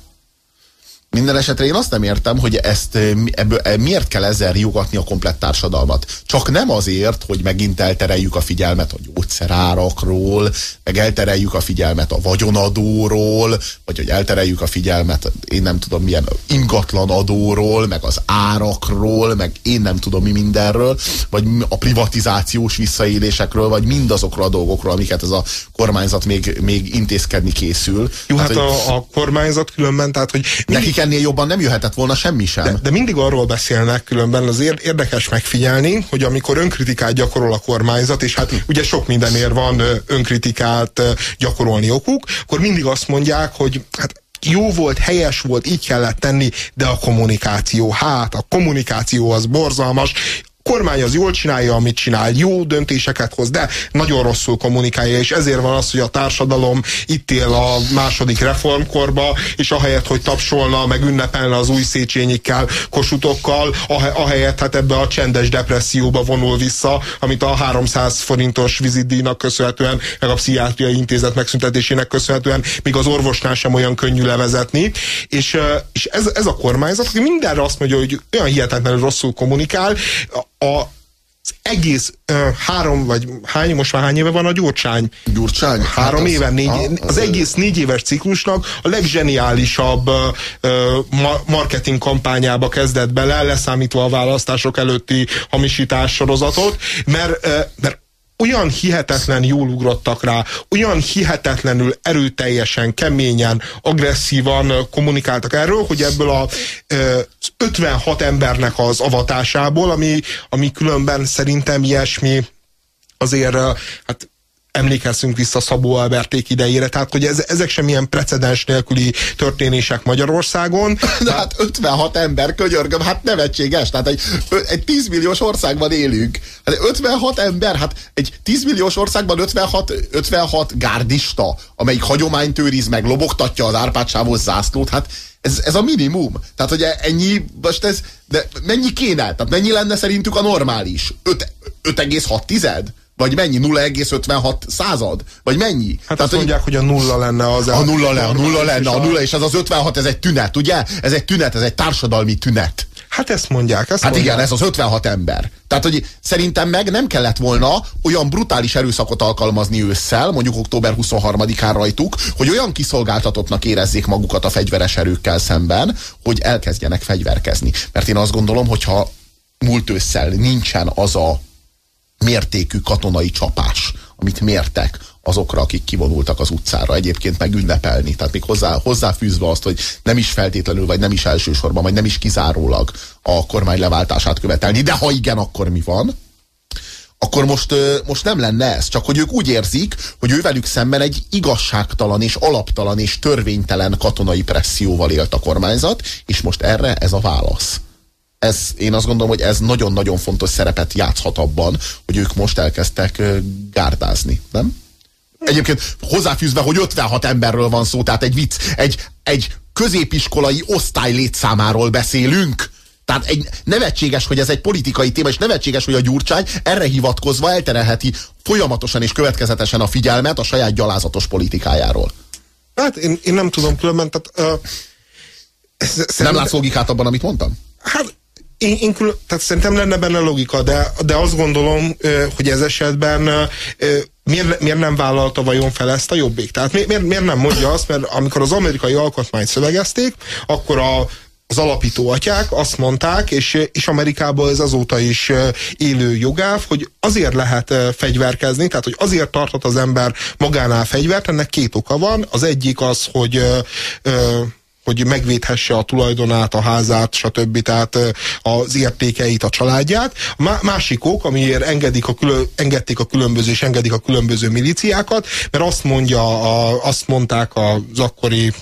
Minden esetre én azt nem értem, hogy ezt ebből, e, miért kell ezzel riogatni a komplett társadalmat. Csak nem azért, hogy megint eltereljük a figyelmet a gyógyszerárakról, meg eltereljük a figyelmet a vagyonadóról, vagy hogy eltereljük a figyelmet, én nem tudom milyen ingatlan adóról, meg az árakról, meg én nem tudom mi mindenről, vagy a privatizációs visszaélésekről, vagy mindazokról a dolgokról, amiket ez a kormányzat még, még intézkedni készül. Jó, hát, hát a, a kormányzat különben, tehát hogy nekik ennél jobban nem jöhetett volna semmi sem. De, de mindig arról beszélnek különben, az érdekes megfigyelni, hogy amikor önkritikát gyakorol a kormányzat, és hát ugye sok mindenért van önkritikát gyakorolni okuk, akkor mindig azt mondják, hogy hát jó volt, helyes volt, így kellett tenni, de a kommunikáció, hát a kommunikáció az borzalmas, kormány az jól csinálja, amit csinál, jó döntéseket hoz, de nagyon rosszul kommunikálja, és ezért van az, hogy a társadalom itt él a második reformkorba, és ahelyett, hogy tapsolna, meg ünnepelne az új széchenyikkel, kosutokkal, ahelyett hát ebbe a csendes depresszióba vonul vissza, amit a 300 forintos vizitdíjnak köszönhetően, meg a pszichiátriai intézet megszüntetésének köszönhetően, még az orvosnál sem olyan könnyű levezetni, és, és ez, ez a kormányzat, aki mindenre azt mondja, hogy olyan hihetetlenül rosszul kommunikál, a az egész uh, három, vagy hány, most már hány éve van a Gyurcsány? Gyurcsány? Három hát éve, négy, az, az, az egész négy éves ciklusnak a legzseniálisabb uh, marketing kampányába kezdett bele, leszámítva a választások előtti hamisítás sorozatot, mert, uh, mert olyan hihetetlen jól ugrottak rá, olyan hihetetlenül erőteljesen, keményen, agresszívan kommunikáltak erről, hogy ebből a 56 embernek az avatásából, ami, ami különben szerintem ilyesmi azért hát emlékezzünk vissza Szabó Alberték idejére, tehát hogy ez, ezek sem ilyen precedens nélküli történések Magyarországon. De hát 56 ember, könyörgöm, hát nevetséges, tehát egy, egy 10 milliós országban élünk. Hát 56 ember, hát egy 10 milliós országban 56, 56 gárdista, amelyik hagyományt őriz meg, lobogtatja az Árpád zászlót, hát ez, ez a minimum. Tehát, hogy ennyi, most ez, de mennyi kéne? Tehát mennyi lenne szerintük a normális? 5,6 tized? Vagy mennyi? 0,56 század? Vagy mennyi? Hát Tehát, azt mondják, hogy a nulla lenne az... A nulla, le, a nulla lenne, a nulla, és ez az 56, ez egy tünet, ugye? Ez egy tünet, ez egy társadalmi tünet. Hát ezt mondják. Ezt hát mondják. igen, ez az 56 ember. Tehát, hogy szerintem meg nem kellett volna olyan brutális erőszakot alkalmazni ősszel, mondjuk október 23-án rajtuk, hogy olyan kiszolgáltatottnak érezzék magukat a fegyveres erőkkel szemben, hogy elkezdjenek fegyverkezni. Mert én azt gondolom, hogyha múlt ősszel nincsen az a mértékű katonai csapás, amit mértek azokra, akik kivonultak az utcára egyébként meg ünnepelni. Tehát még hozzá, hozzáfűzve azt, hogy nem is feltétlenül, vagy nem is elsősorban, vagy nem is kizárólag a kormány leváltását követelni, de ha igen, akkor mi van? akkor most, most nem lenne ez. Csak hogy ők úgy érzik, hogy ővelük szemben egy igazságtalan és alaptalan és törvénytelen katonai presszióval élt a kormányzat, és most erre ez a válasz. Ez, én azt gondolom, hogy ez nagyon-nagyon fontos szerepet játszhat abban, hogy ők most elkezdtek gárdázni, nem? Egyébként hozzáfűzve, hogy 56 emberről van szó, tehát egy vicc, egy, egy középiskolai osztály létszámáról beszélünk. Tehát egy nevetséges, hogy ez egy politikai téma, és nevetséges, hogy a Gyurcsány erre hivatkozva elterelheti folyamatosan és következetesen a figyelmet a saját gyalázatos politikájáról. Hát én, én nem tudom különben, tehát... Uh, ez, nem látsz logikát abban, amit mondtam? Hát én, én külön, tehát szerintem lenne benne logika, de, de azt gondolom, hogy ez esetben miért, miért nem vállalta vajon fel ezt a jobbik? Tehát miért, miért nem mondja azt, mert amikor az amerikai alkotmányt szövegezték, akkor a, az alapító atyák azt mondták, és, és Amerikában ez azóta is élő jogáv, hogy azért lehet fegyverkezni, tehát hogy azért tartott az ember magánál fegyvert, ennek két oka van. Az egyik az, hogy ö, ö, hogy megvédhesse a tulajdonát, a házát, stb. Tehát az értékeit, a családját. A másik ok, amiért engedik a külön, engedték a különböző és engedik a különböző milíciákat, mert azt mondja, a, azt mondták az akkori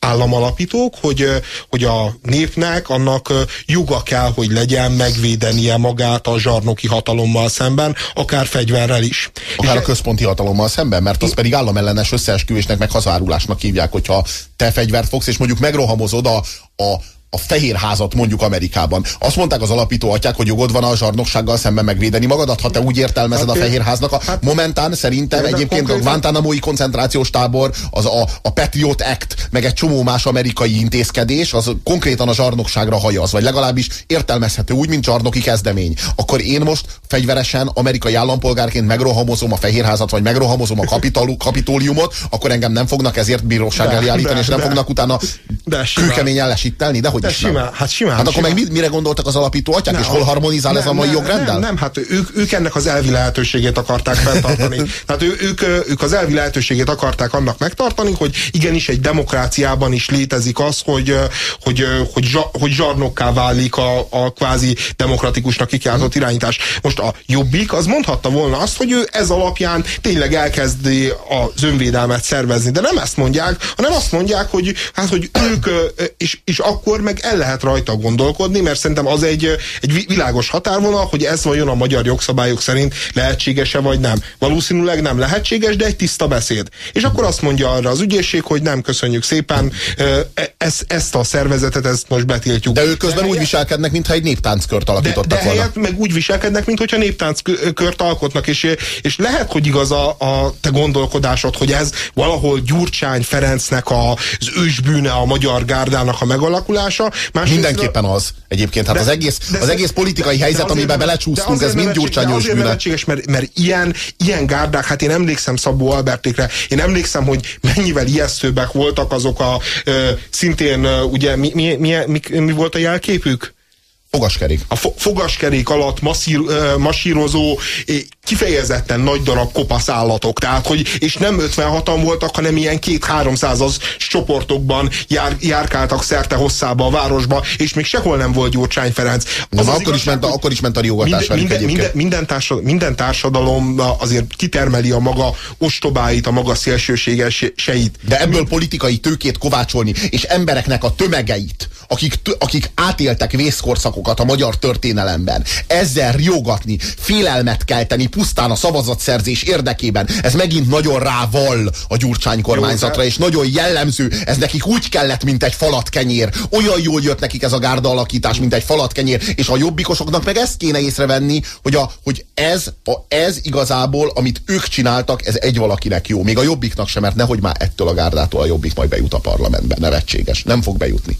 államalapítók, hogy, hogy a népnek annak joga kell, hogy legyen megvédenie magát a zsarnoki hatalommal szemben, akár fegyverrel is. Akár És a központi hatalommal szemben, mert az pedig államellenes összeesküvésnek meg hazárulásnak hívják, hogyha te fegyvert fogsz, és mondjuk megrohamozod a, a a fehér házat mondjuk Amerikában. Azt mondták az alapító atyák, hogy jogod van a zsarnoksággal szemben megvédeni magadat, ha te úgy értelmezed hát, a fehér háznak. A hát, momentán szerintem egyébként konkrétan... a Guantanamo-i koncentrációs tábor, az a, a Patriot Act, meg egy csomó más amerikai intézkedés, az konkrétan a zsarnokságra hajaz, vagy legalábbis értelmezhető úgy, mint zsarnoki kezdemény. Akkor én most fegyveresen amerikai állampolgárként megrohamozom a fehérházat, vagy megrohamozom a kapitol, kapitóliumot, akkor engem nem fognak ezért bíróság elé állítani, és nem de, fognak utána kőkeményen lesítelni, de hogy de is simán, nem. Hát simán. Hát akkor simán. meg mire gondoltak az alapító atyák, nem, és hol harmonizál nem, ez a mai jogrenddel? Nem, nem, hát ők, ők ennek az elvi lehetőségét akarták fenntartani. hát ő, ők, ők az elvi lehetőségét akarták annak megtartani, hogy igenis egy demokráciában is létezik az, hogy, hogy, hogy, zsa, hogy zsarnokká válik a, a kvázi demokratikusnak kikiáltott hmm. irányítás. Most a jobbik az mondhatta volna azt, hogy ő ez alapján tényleg elkezdi az önvédelmet szervezni, de nem ezt mondják, hanem azt mondják, hogy hát, hogy ők, és, és akkor meg el lehet rajta gondolkodni, mert szerintem az egy, egy világos határvonal, hogy ez vajon a magyar jogszabályok szerint lehetséges-e vagy nem. Valószínűleg nem lehetséges, de egy tiszta beszéd. És akkor azt mondja arra az ügyészség, hogy nem köszönjük szépen, e, ezt, ezt a szervezetet, ezt most betiltjuk. De ők közben de úgy viselkednek, mintha egy néptánckört alakítottak de, de volna. helyett meg úgy viselkednek, mintha néptánckört alkotnak, és, és lehet, hogy igaz a, a te gondolkodásod, hogy ez valahol Gyurcsány Ferencnek a, az ősbűne a magyar gárdának a megalakulása, Másrészt Mindenképpen az egyébként. Hát de, az egész, de, az egész politikai helyzet, amiben belecsúsztunk, ez mind gyurcsányos bűne. nevetséges, mert, mert ilyen, ilyen gárdák, hát én emlékszem Szabó Albertékre, én emlékszem, hogy mennyivel ijesztőbbek voltak azok a ö, szintén, ö, ugye mi, mi, mi, mi, mi volt a jelképük? Fogaskerék. A fo fogaskerék alatt masszír, masírozó, kifejezetten nagy darab kopasz állatok. Tehát, hogy, és nem 56-an voltak, hanem ilyen két 300 csoportokban jár, járkáltak szerte hosszába a városba, és még sehol nem volt Gyurcsány Ferenc. Az az akkor, igazság, is ment a, akkor is ment a riogatás minden, minden, minden, minden, társadalom, minden társadalom azért kitermeli a maga ostobáit, a maga szélsőségeseit. De ebből politikai tőkét kovácsolni, és embereknek a tömegeit, akik, akik átéltek vészkorszakokat a magyar történelemben, ezzel riogatni, félelmet kelteni pusztán a szavazatszerzés érdekében, ez megint nagyon rával a Gyurcsány kormányzatra, és nagyon jellemző, ez nekik úgy kellett, mint egy falatkenyér. Olyan jól jött nekik ez a gárda alakítás, mint egy falatkenyér, és a jobbikosoknak meg ezt kéne észrevenni, hogy, a, hogy ez, a, ez igazából, amit ők csináltak, ez egy valakinek jó. Még a jobbiknak sem, mert nehogy már ettől a gárdától a jobbik majd bejut a parlamentbe. Nevetséges. Nem fog bejutni.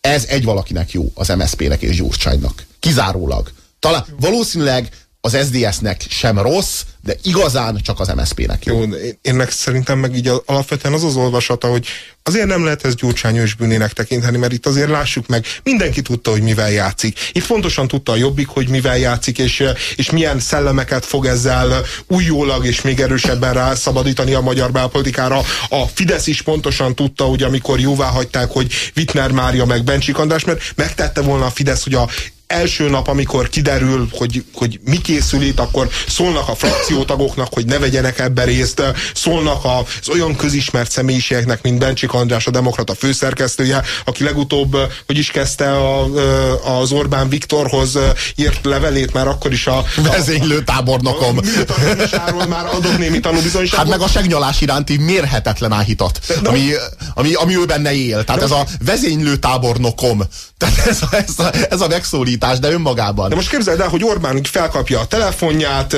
Ez egy valakinek jó, az MSZP-nek és Gyurcsánynak. Kizárólag. Talán valószínűleg az SDS-nek sem rossz, de igazán csak az MSZP-nek jó. jó én szerintem meg így alapvetően az az olvasata, hogy azért nem lehet ez Gyurcsány ősbűnének tekinteni, mert itt azért lássuk meg, mindenki tudta, hogy mivel játszik. Itt fontosan tudta a Jobbik, hogy mivel játszik, és, és milyen szellemeket fog ezzel újólag és még erősebben rászabadítani a magyar belpolitikára. A Fidesz is pontosan tudta, hogy amikor jóvá hagyták, hogy Wittner Mária meg Bencsik András, mert megtette volna a Fidesz, hogy a első nap, amikor kiderül, hogy, hogy mi készül itt, akkor szólnak a frakciótagoknak, hogy ne vegyenek ebbe részt, szólnak az olyan közismert személyiségeknek, mint Bencsik András, a demokrata főszerkesztője, aki legutóbb, hogy is kezdte a, az Orbán Viktorhoz írt levelét, már akkor is a... Vezénylő tábornokom. A, már adott némi tanúbizonyságot. Hát meg a segnyalás iránti mérhetetlen áhítat, de, ami, ami, ami ő benne él. Tehát de, ez a vezénylő tábornokom. Tehát ez a, ez, a, ez a megszólítás, de önmagában. De most képzeld el, hogy Orbán felkapja a telefonját,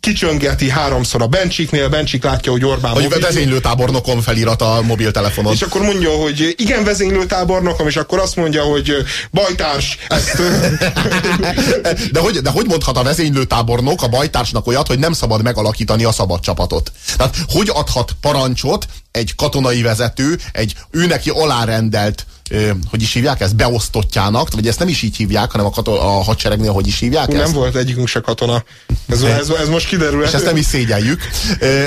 kicsöngeti háromszor a Bencsiknél, Bencsik látja, hogy Orbán Hogy mobil... vezénylőtábornokom felirat a mobiltelefonon. És akkor mondja, hogy igen, vezénylőtábornokom, és akkor azt mondja, hogy bajtárs, ezt... de, hogy, de hogy mondhat a vezénylőtábornok a bajtársnak olyat, hogy nem szabad megalakítani a szabad csapatot? Tehát hogy adhat parancsot egy katonai vezető, egy ő neki alárendelt hogy is hívják ezt, beosztottjának, vagy ezt nem is így hívják, hanem a, kato- a hadseregnél hogy is hívják Nem ezt? volt egyikünk se katona. Ez, ez, ez most kiderül. És ezt nem is szégyeljük.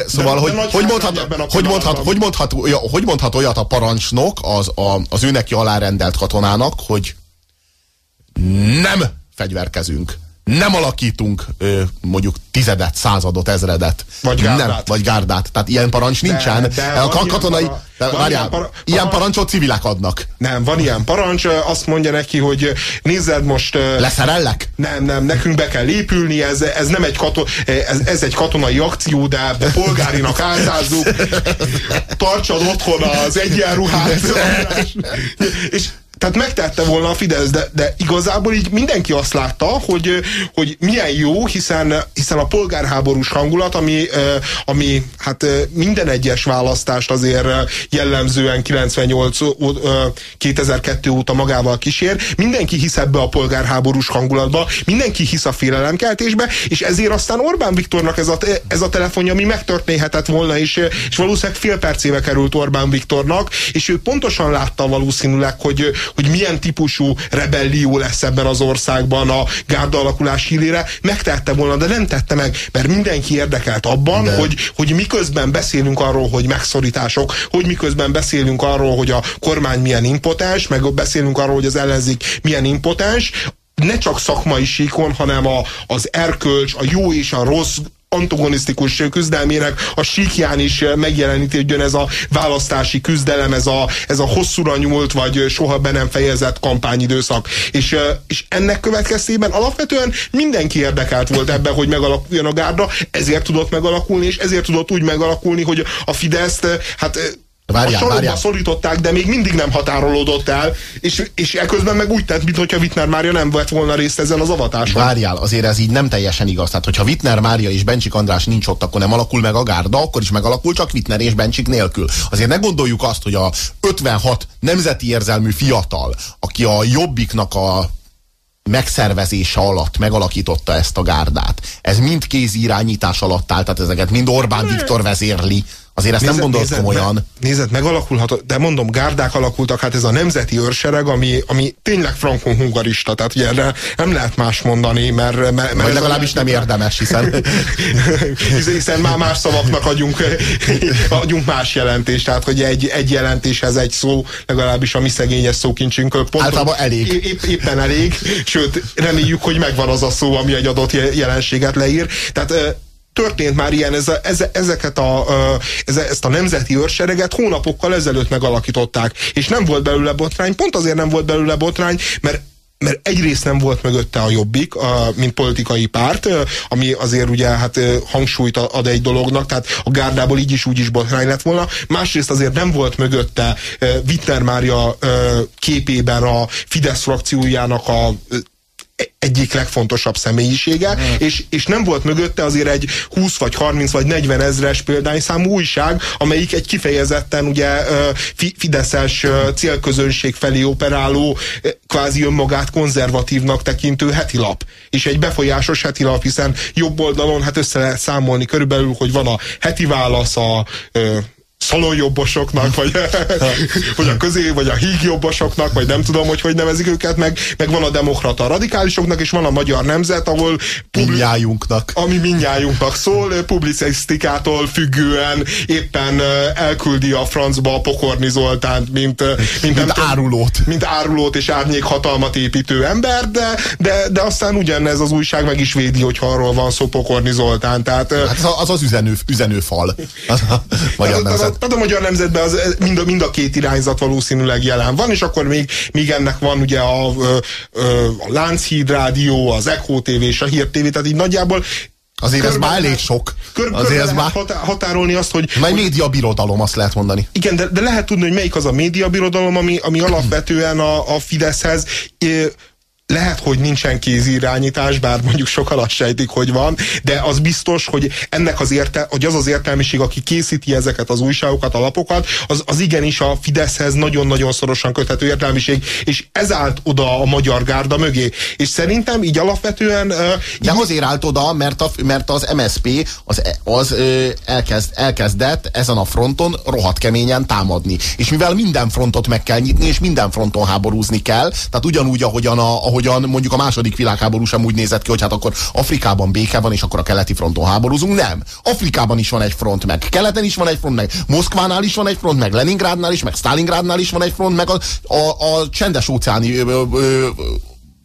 Szóval, de, hogy, de hogy, mondhat, hogy, mondhat, hogy, mondhat, hogy mondhat olyat a parancsnok az, a, az ő neki alárendelt katonának, hogy nem fegyverkezünk nem alakítunk mondjuk tizedet, századot, ezredet. Vagy gárdát. Nem, vagy gárdát. Tehát ilyen parancs nincsen. De, de a katonai... Ilyen, para, várjál, ilyen, para, ilyen parancsot civilek adnak. Nem, van ilyen parancs, azt mondja neki, hogy nézzed most... Leszerellek? Nem, nem, nekünk be kell épülni, ez, ez nem egy, katon, ez, ez egy katonai akció, de, de polgárinak áltázzuk. Tartsad otthon az egyenruhát. és tehát megtette volna a Fidesz, de, de igazából így mindenki azt látta, hogy, hogy milyen jó, hiszen, hiszen a polgárháborús hangulat, ami, ami hát minden egyes választást azért jellemzően 98 2002 óta magával kísér, mindenki hisz ebbe a polgárháborús hangulatba, mindenki hisz a félelemkeltésbe, és ezért aztán Orbán Viktornak ez a, ez a telefonja, ami megtörténhetett volna, és, és valószínűleg fél percébe került Orbán Viktornak, és ő pontosan látta valószínűleg, hogy, hogy milyen típusú rebellió lesz ebben az országban a gárda alakulás hírére, megtette volna, de nem tette meg, mert mindenki érdekelt abban, de. hogy, hogy miközben beszélünk arról, hogy megszorítások, hogy miközben beszélünk arról, hogy a kormány milyen impotens, meg beszélünk arról, hogy az ellenzék milyen impotens, ne csak szakmai síkon, hanem a, az erkölcs, a jó és a rossz antagonisztikus küzdelmének a síkján is megjelenítédjön ez a választási küzdelem, ez a, ez a hosszúra nyúlt, vagy soha be nem fejezett kampányidőszak. És, és ennek következtében alapvetően mindenki érdekelt volt ebben, hogy megalakuljon a gárda, ezért tudott megalakulni, és ezért tudott úgy megalakulni, hogy a Fideszt, hát Várjál, a várjál. szorították, de még mindig nem határolódott el, és, és ekközben meg úgy tett, mintha Wittner Mária nem vett volna részt ezen az avatáson. Várjál, azért ez így nem teljesen igaz. Tehát, hogyha Wittner Mária és Bencsik András nincs ott, akkor nem alakul meg a gárda, akkor is megalakul, csak Wittner és Bencsik nélkül. Azért ne gondoljuk azt, hogy a 56 nemzeti érzelmű fiatal, aki a jobbiknak a megszervezése alatt megalakította ezt a gárdát. Ez mind kézi irányítás alatt áll, tehát ezeket mind Orbán Viktor vezérli. Azért ezt nézed, nem gondolt nézed, komolyan. Me, nézed, megalakulhat, de mondom, gárdák alakultak, hát ez a nemzeti őrsereg, ami, ami tényleg frankon-hungarista, tehát ugye erre nem lehet más mondani, mert... mert, mert Vagy legalábbis nem érdemes, hiszen... hiszen már más szavaknak adjunk, adjunk más jelentést, tehát hogy egy, egy jelentéshez egy szó, legalábbis a mi szegényes szókincsünk pont Általában elég. Épp, éppen elég, sőt, reméljük, hogy megvan az a szó, ami egy adott jelenséget leír. Tehát történt már ilyen, ez ez, ezeket a, ez, ezt a nemzeti őrsereget hónapokkal ezelőtt megalakították, és nem volt belőle botrány, pont azért nem volt belőle botrány, mert mert egyrészt nem volt mögötte a Jobbik, mint politikai párt, ami azért ugye hát hangsúlyt ad egy dolognak, tehát a gárdából így is úgy is botrány lett volna. Másrészt azért nem volt mögötte Wittner Mária képében a Fidesz frakciójának a egyik legfontosabb személyisége, mm. és, és nem volt mögötte azért egy 20 vagy 30 vagy 40 ezres példányszámú újság, amelyik egy kifejezetten ugye fideszes célközönség felé operáló, kvázi önmagát konzervatívnak tekintő heti lap. És egy befolyásos heti lap, hiszen jobb oldalon hát össze lehet számolni körülbelül, hogy van a heti válasz, a szalonjobbosoknak, vagy, vagy a közé, vagy a hígjobbosoknak, vagy nem tudom, hogy hogy nevezik őket, meg, meg van a demokrata radikálisoknak, és van a magyar nemzet, ahol Mindjájunknak. ami mindjájunknak szól, publicisztikától függően éppen elküldi a francba a Pokorni Zoltánt, mint, mint, Mint árulót. mint árulót és árnyék hatalmat építő ember, de, de, de aztán ugyanez az újság meg is védi, hogy arról van szó Pokorni Zoltán. Tehát, Hát az az, üzenő, üzenőfal. Az a magyar nemzet. Tehát, a magyar nemzetben az, mind, a, mind a két irányzat valószínűleg jelen van, és akkor még, még ennek van ugye a, a, a Lánchíd Rádió, az Echo TV és a Hír TV, tehát így nagyjából Azért ez körbe már elég sok. Kör, Azért ez lehet már... hatá- határolni azt, hogy, Nagy média birodalom, azt lehet mondani. igen, de, de lehet tudni, hogy melyik az a médiabirodalom, ami, ami alapvetően a, a Fideszhez ö, lehet, hogy nincsen kézirányítás, bár mondjuk sokan azt sejtik, hogy van, de az biztos, hogy ennek az, érte, hogy az az értelmiség, aki készíti ezeket az újságokat, a lapokat, az, az igenis a Fideszhez nagyon-nagyon szorosan köthető értelmiség, és ez állt oda a magyar gárda mögé. És szerintem így alapvetően ö, De azért állt oda, mert, a, mert az MSP az, az ö, elkezd, elkezdett ezen a fronton rohadt keményen támadni. És mivel minden frontot meg kell nyitni, és minden fronton háborúzni kell, tehát ugyanúgy, ahogyan, a, ahogyan mondjuk a második világháború sem úgy nézett ki, hogy hát akkor Afrikában béke van, és akkor a keleti fronton háborúzunk. Nem. Afrikában is van egy front, meg keleten is van egy front, meg Moszkvánál is van egy front, meg Leningrádnál is, meg Stalingrádnál is van egy front, meg a, a, a csendes óceáni ö, ö,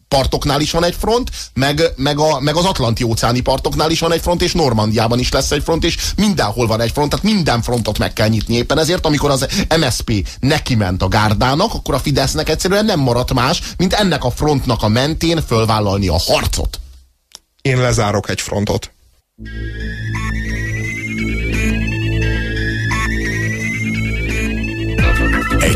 partoknál is van egy front, meg, meg, a, meg az Atlanti óceáni partoknál is van egy front, és Normandiában is lesz egy front, és mindenhol van egy front, tehát minden frontot meg kell nyitni. Éppen ezért, amikor az MSP neki ment a gárdának, akkor a Fidesznek egyszerűen nem maradt más, mint ennek a frontnak a mentén fölvállalni a harcot. én lezárok egy frontot.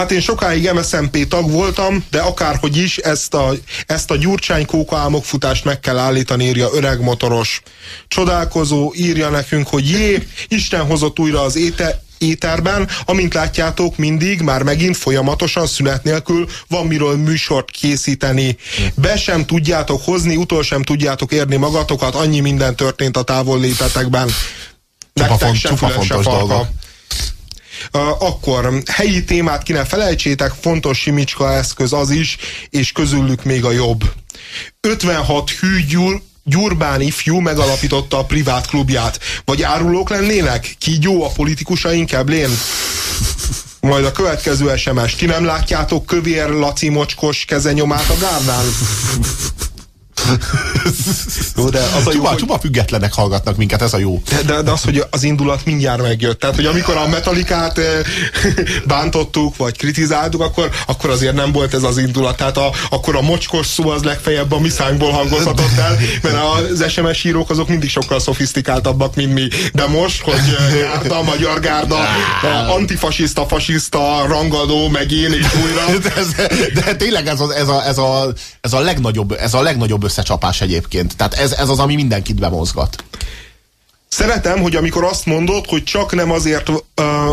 Hát én sokáig MSZMP tag voltam, de akárhogy is ezt a, ezt a gyurcsány kóka álmokfutást meg kell állítani, írja öreg motoros. Csodálkozó írja nekünk, hogy jé, Isten hozott újra az éte, éterben, amint látjátok, mindig, már megint folyamatosan szünet nélkül van miről műsort készíteni. Be sem tudjátok hozni, utol sem tudjátok érni magatokat, annyi minden történt a távol létetekben. Nektek se füle, se farka. dolgok. Akkor helyi témát ki ne felejtsétek, fontos simicska eszköz az is, és közülük még a jobb. 56 hű gyúr, Gyurbán ifjú megalapította a privát klubját. Vagy árulók lennének? Kígyó a politikusaink keblén? Majd a következő SMS. Ti nem látjátok kövér Laci mocskos kezenyomát a gárnál? Jó, de az a jó, Csupa, hogy- csupa függetlenek hallgatnak minket, ez a jó. de, de, de az, hogy az indulat mindjárt megjött. Tehát, hogy amikor a metalikát eh, bántottuk, vagy kritizáltuk, akkor, akkor azért nem volt ez az indulat. Tehát a, akkor a mocskos szó az legfeljebb a mi szánkból hangozhatott el, mert az SMS írók azok mindig sokkal szofisztikáltabbak, mint mi. De most, hogy eh, gárda, a magyar gárda, antifasiszta, fasiszta, rangadó, megint és újra. De, ez, de tényleg ez a, ez, a, ez, a, ez, a legnagyobb, ez a legnagyobb összecsapás egyébként. Tehát ez, ez az, ami mindenkit bemozgat. Szeretem, hogy amikor azt mondod, hogy csak nem azért uh,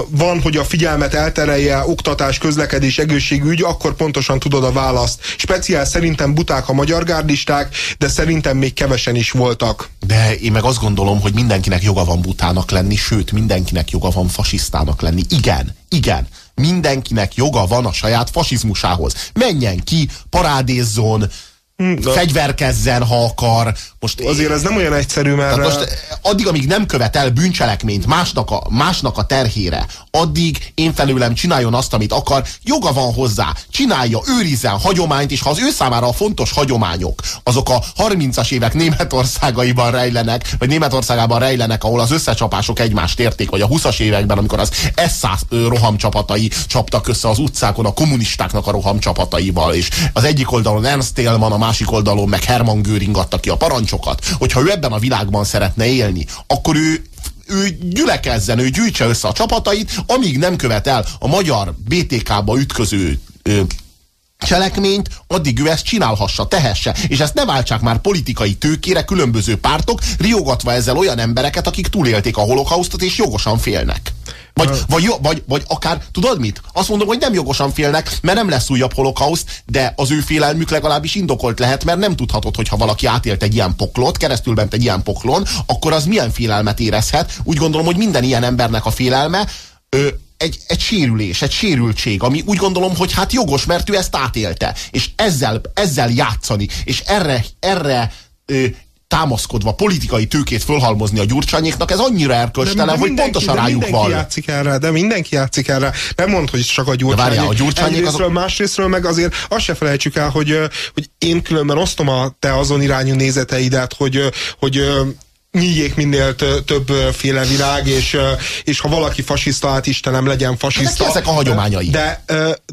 van, hogy a figyelmet elterelje oktatás, közlekedés, egészségügy, akkor pontosan tudod a választ. Speciál szerintem buták a magyar gárdisták, de szerintem még kevesen is voltak. De én meg azt gondolom, hogy mindenkinek joga van butának lenni, sőt, mindenkinek joga van fasisztának lenni. Igen, igen. Mindenkinek joga van a saját fasizmusához. Menjen ki, parádézzon, de- fegyverkezzen, ha akar. Most Azért ez nem olyan egyszerű, mert... Tehát most addig, amíg nem követel bűncselekményt másnak a, másnak a terhére, addig én felőlem csináljon azt, amit akar, joga van hozzá, csinálja, őrizzen hagyományt, és ha az ő számára a fontos hagyományok, azok a 30-as évek Németországaiban rejlenek, vagy Németországában rejlenek, ahol az összecsapások egymást érték, vagy a 20-as években, amikor az SS rohamcsapatai csaptak össze az utcákon a kommunistáknak a rohamcsapataival, és az egyik oldalon Ernst Thälmann, a másik oldalon meg Hermann Göring adta ki a parancsokat, hogyha ő ebben a világban szeretne élni, akkor ő ő gyülekezzen, ő gyűjtse össze a csapatait, amíg nem követ el a magyar BTK-ba ütköző ö, cselekményt, addig ő ezt csinálhassa, tehesse. És ezt ne váltsák már politikai tőkére különböző pártok, riogatva ezzel olyan embereket, akik túlélték a holokausztot, és jogosan félnek. Vagy, vagy, vagy, vagy akár, tudod mit? Azt mondom, hogy nem jogosan félnek, mert nem lesz újabb holokauszt, de az ő félelmük legalábbis indokolt lehet, mert nem tudhatod, hogy ha valaki átélt egy ilyen poklot, keresztül bent egy ilyen poklon, akkor az milyen félelmet érezhet. Úgy gondolom, hogy minden ilyen embernek a félelme ö, egy, egy sérülés, egy sérültség, ami úgy gondolom, hogy hát jogos, mert ő ezt átélte. És ezzel, ezzel játszani, és erre, erre ö, támaszkodva politikai tőkét fölhalmozni a gyurcsányéknak, ez annyira erkölcstelen, hogy pontosan de rájuk mindenki van. játszik erre, de mindenki játszik erre. Nem mond, hogy csak a gyurcsányék. várjál, a gyurcsányék Egyrésztről, azok- másrésztről meg azért azt se felejtsük el, hogy, hogy én különben osztom a te azon irányú nézeteidet, hogy, hogy nyíljék minél tö- többféle virág, és, és ha valaki fasiszta, hát Istenem legyen fasiszta. Hát ezek a hagyományai. De,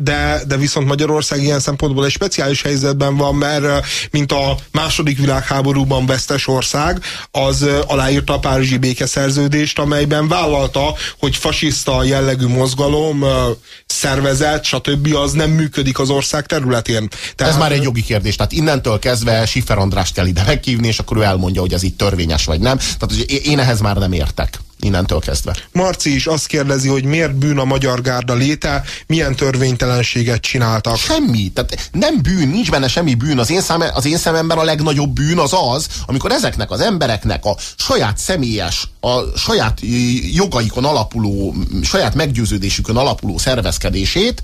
de, de viszont Magyarország ilyen szempontból egy speciális helyzetben van, mert mint a második világháborúban vesztes ország, az aláírta a Párizsi békeszerződést, amelyben vállalta, hogy fasiszta jellegű mozgalom, szervezet, stb. az nem működik az ország területén. Tehát, Ez már egy jogi kérdés. Tehát innentől kezdve Siffer Andrást kell ide meghívni, és akkor ő elmondja, hogy ez itt törvényes vagy nem. Tehát hogy én ehhez már nem értek. Innentől kezdve. Marci is azt kérdezi, hogy miért bűn a magyar gárda léte, milyen törvénytelenséget csináltak. Semmi. Tehát nem bűn, nincs benne semmi bűn. Az én, szeme, az én szememben a legnagyobb bűn az az, amikor ezeknek az embereknek a saját személyes, a saját jogaikon alapuló, saját meggyőződésükön alapuló szervezkedését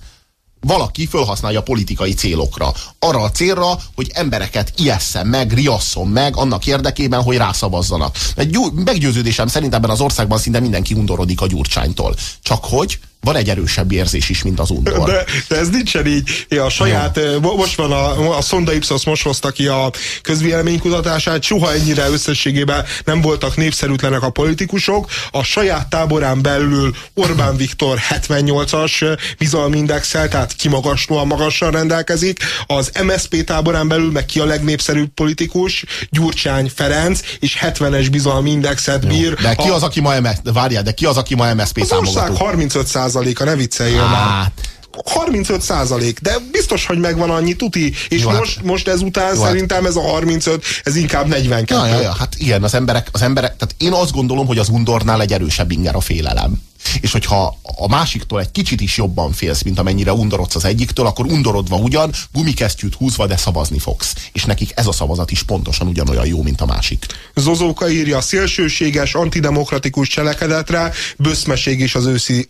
valaki felhasználja politikai célokra. Arra a célra, hogy embereket ijesszem meg, riasszon meg annak érdekében, hogy rászavazzanak. Egy meggyőződésem szerint ebben az országban szinte mindenki undorodik a gyurcsánytól. Csak hogy van egy erősebb érzés is, mint az undor. De, de ez nincsen így. A saját, mo- most van a, a Sonda Ipsos most hozta ki a közvéleménykutatását, soha ennyire összességében nem voltak népszerűtlenek a politikusok. A saját táborán belül Orbán Viktor 78-as bizalmindexel, tehát kimagaslóan magasan rendelkezik. Az MSZP táborán belül meg ki a legnépszerűbb politikus, Gyurcsány Ferenc, és 70-es bizalmindexet bír. De ki a, az, aki ma, várjál, de ki az, aki ma MSZP az ország támogató? 35 százaléka, ne vicceljél már. Hát, 35 százalék, de biztos, hogy megvan annyi tuti, és Jó, hát- most, most ezután Jó, hát- szerintem ez a 35, ez inkább 42. Ja, ja, ja, hát igen, az emberek, az emberek, tehát én azt gondolom, hogy az undornál egy erősebb inger a félelem. És hogyha a másiktól egy kicsit is jobban félsz, mint amennyire undorodsz az egyiktől, akkor undorodva ugyan, gumikesztyűt húzva, de szavazni fogsz. És nekik ez a szavazat is pontosan ugyanolyan jó, mint a másik. Zozóka írja, szélsőséges, antidemokratikus cselekedetre, böszmeség és az őszi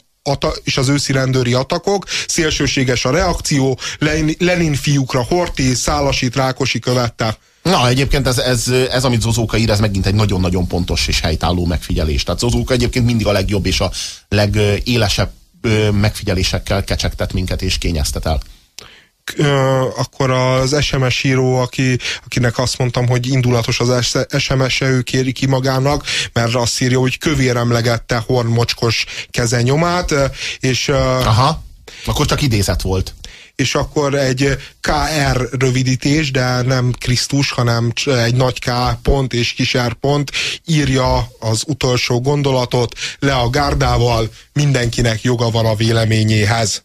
és az őszi rendőri atakok, szélsőséges a reakció, Lenin, Lenin fiúkra Horti, Szálasit, Rákosi követte. Na, egyébként ez, ez, ez, amit Zozóka ír, ez megint egy nagyon-nagyon pontos és helytálló megfigyelés. Tehát Zozóka egyébként mindig a legjobb és a legélesebb megfigyelésekkel kecsegtet minket és kényeztet el. Akkor az SMS író, aki, akinek azt mondtam, hogy indulatos az SMS-e, ő kéri ki magának, mert azt írja, hogy kövér emlegette hornmocskos kezenyomát, és Aha, akkor csak idézet volt. és akkor egy KR rövidítés, de nem Krisztus, hanem egy nagy K pont és kis R pont írja az utolsó gondolatot le a gárdával, mindenkinek joga van a véleményéhez.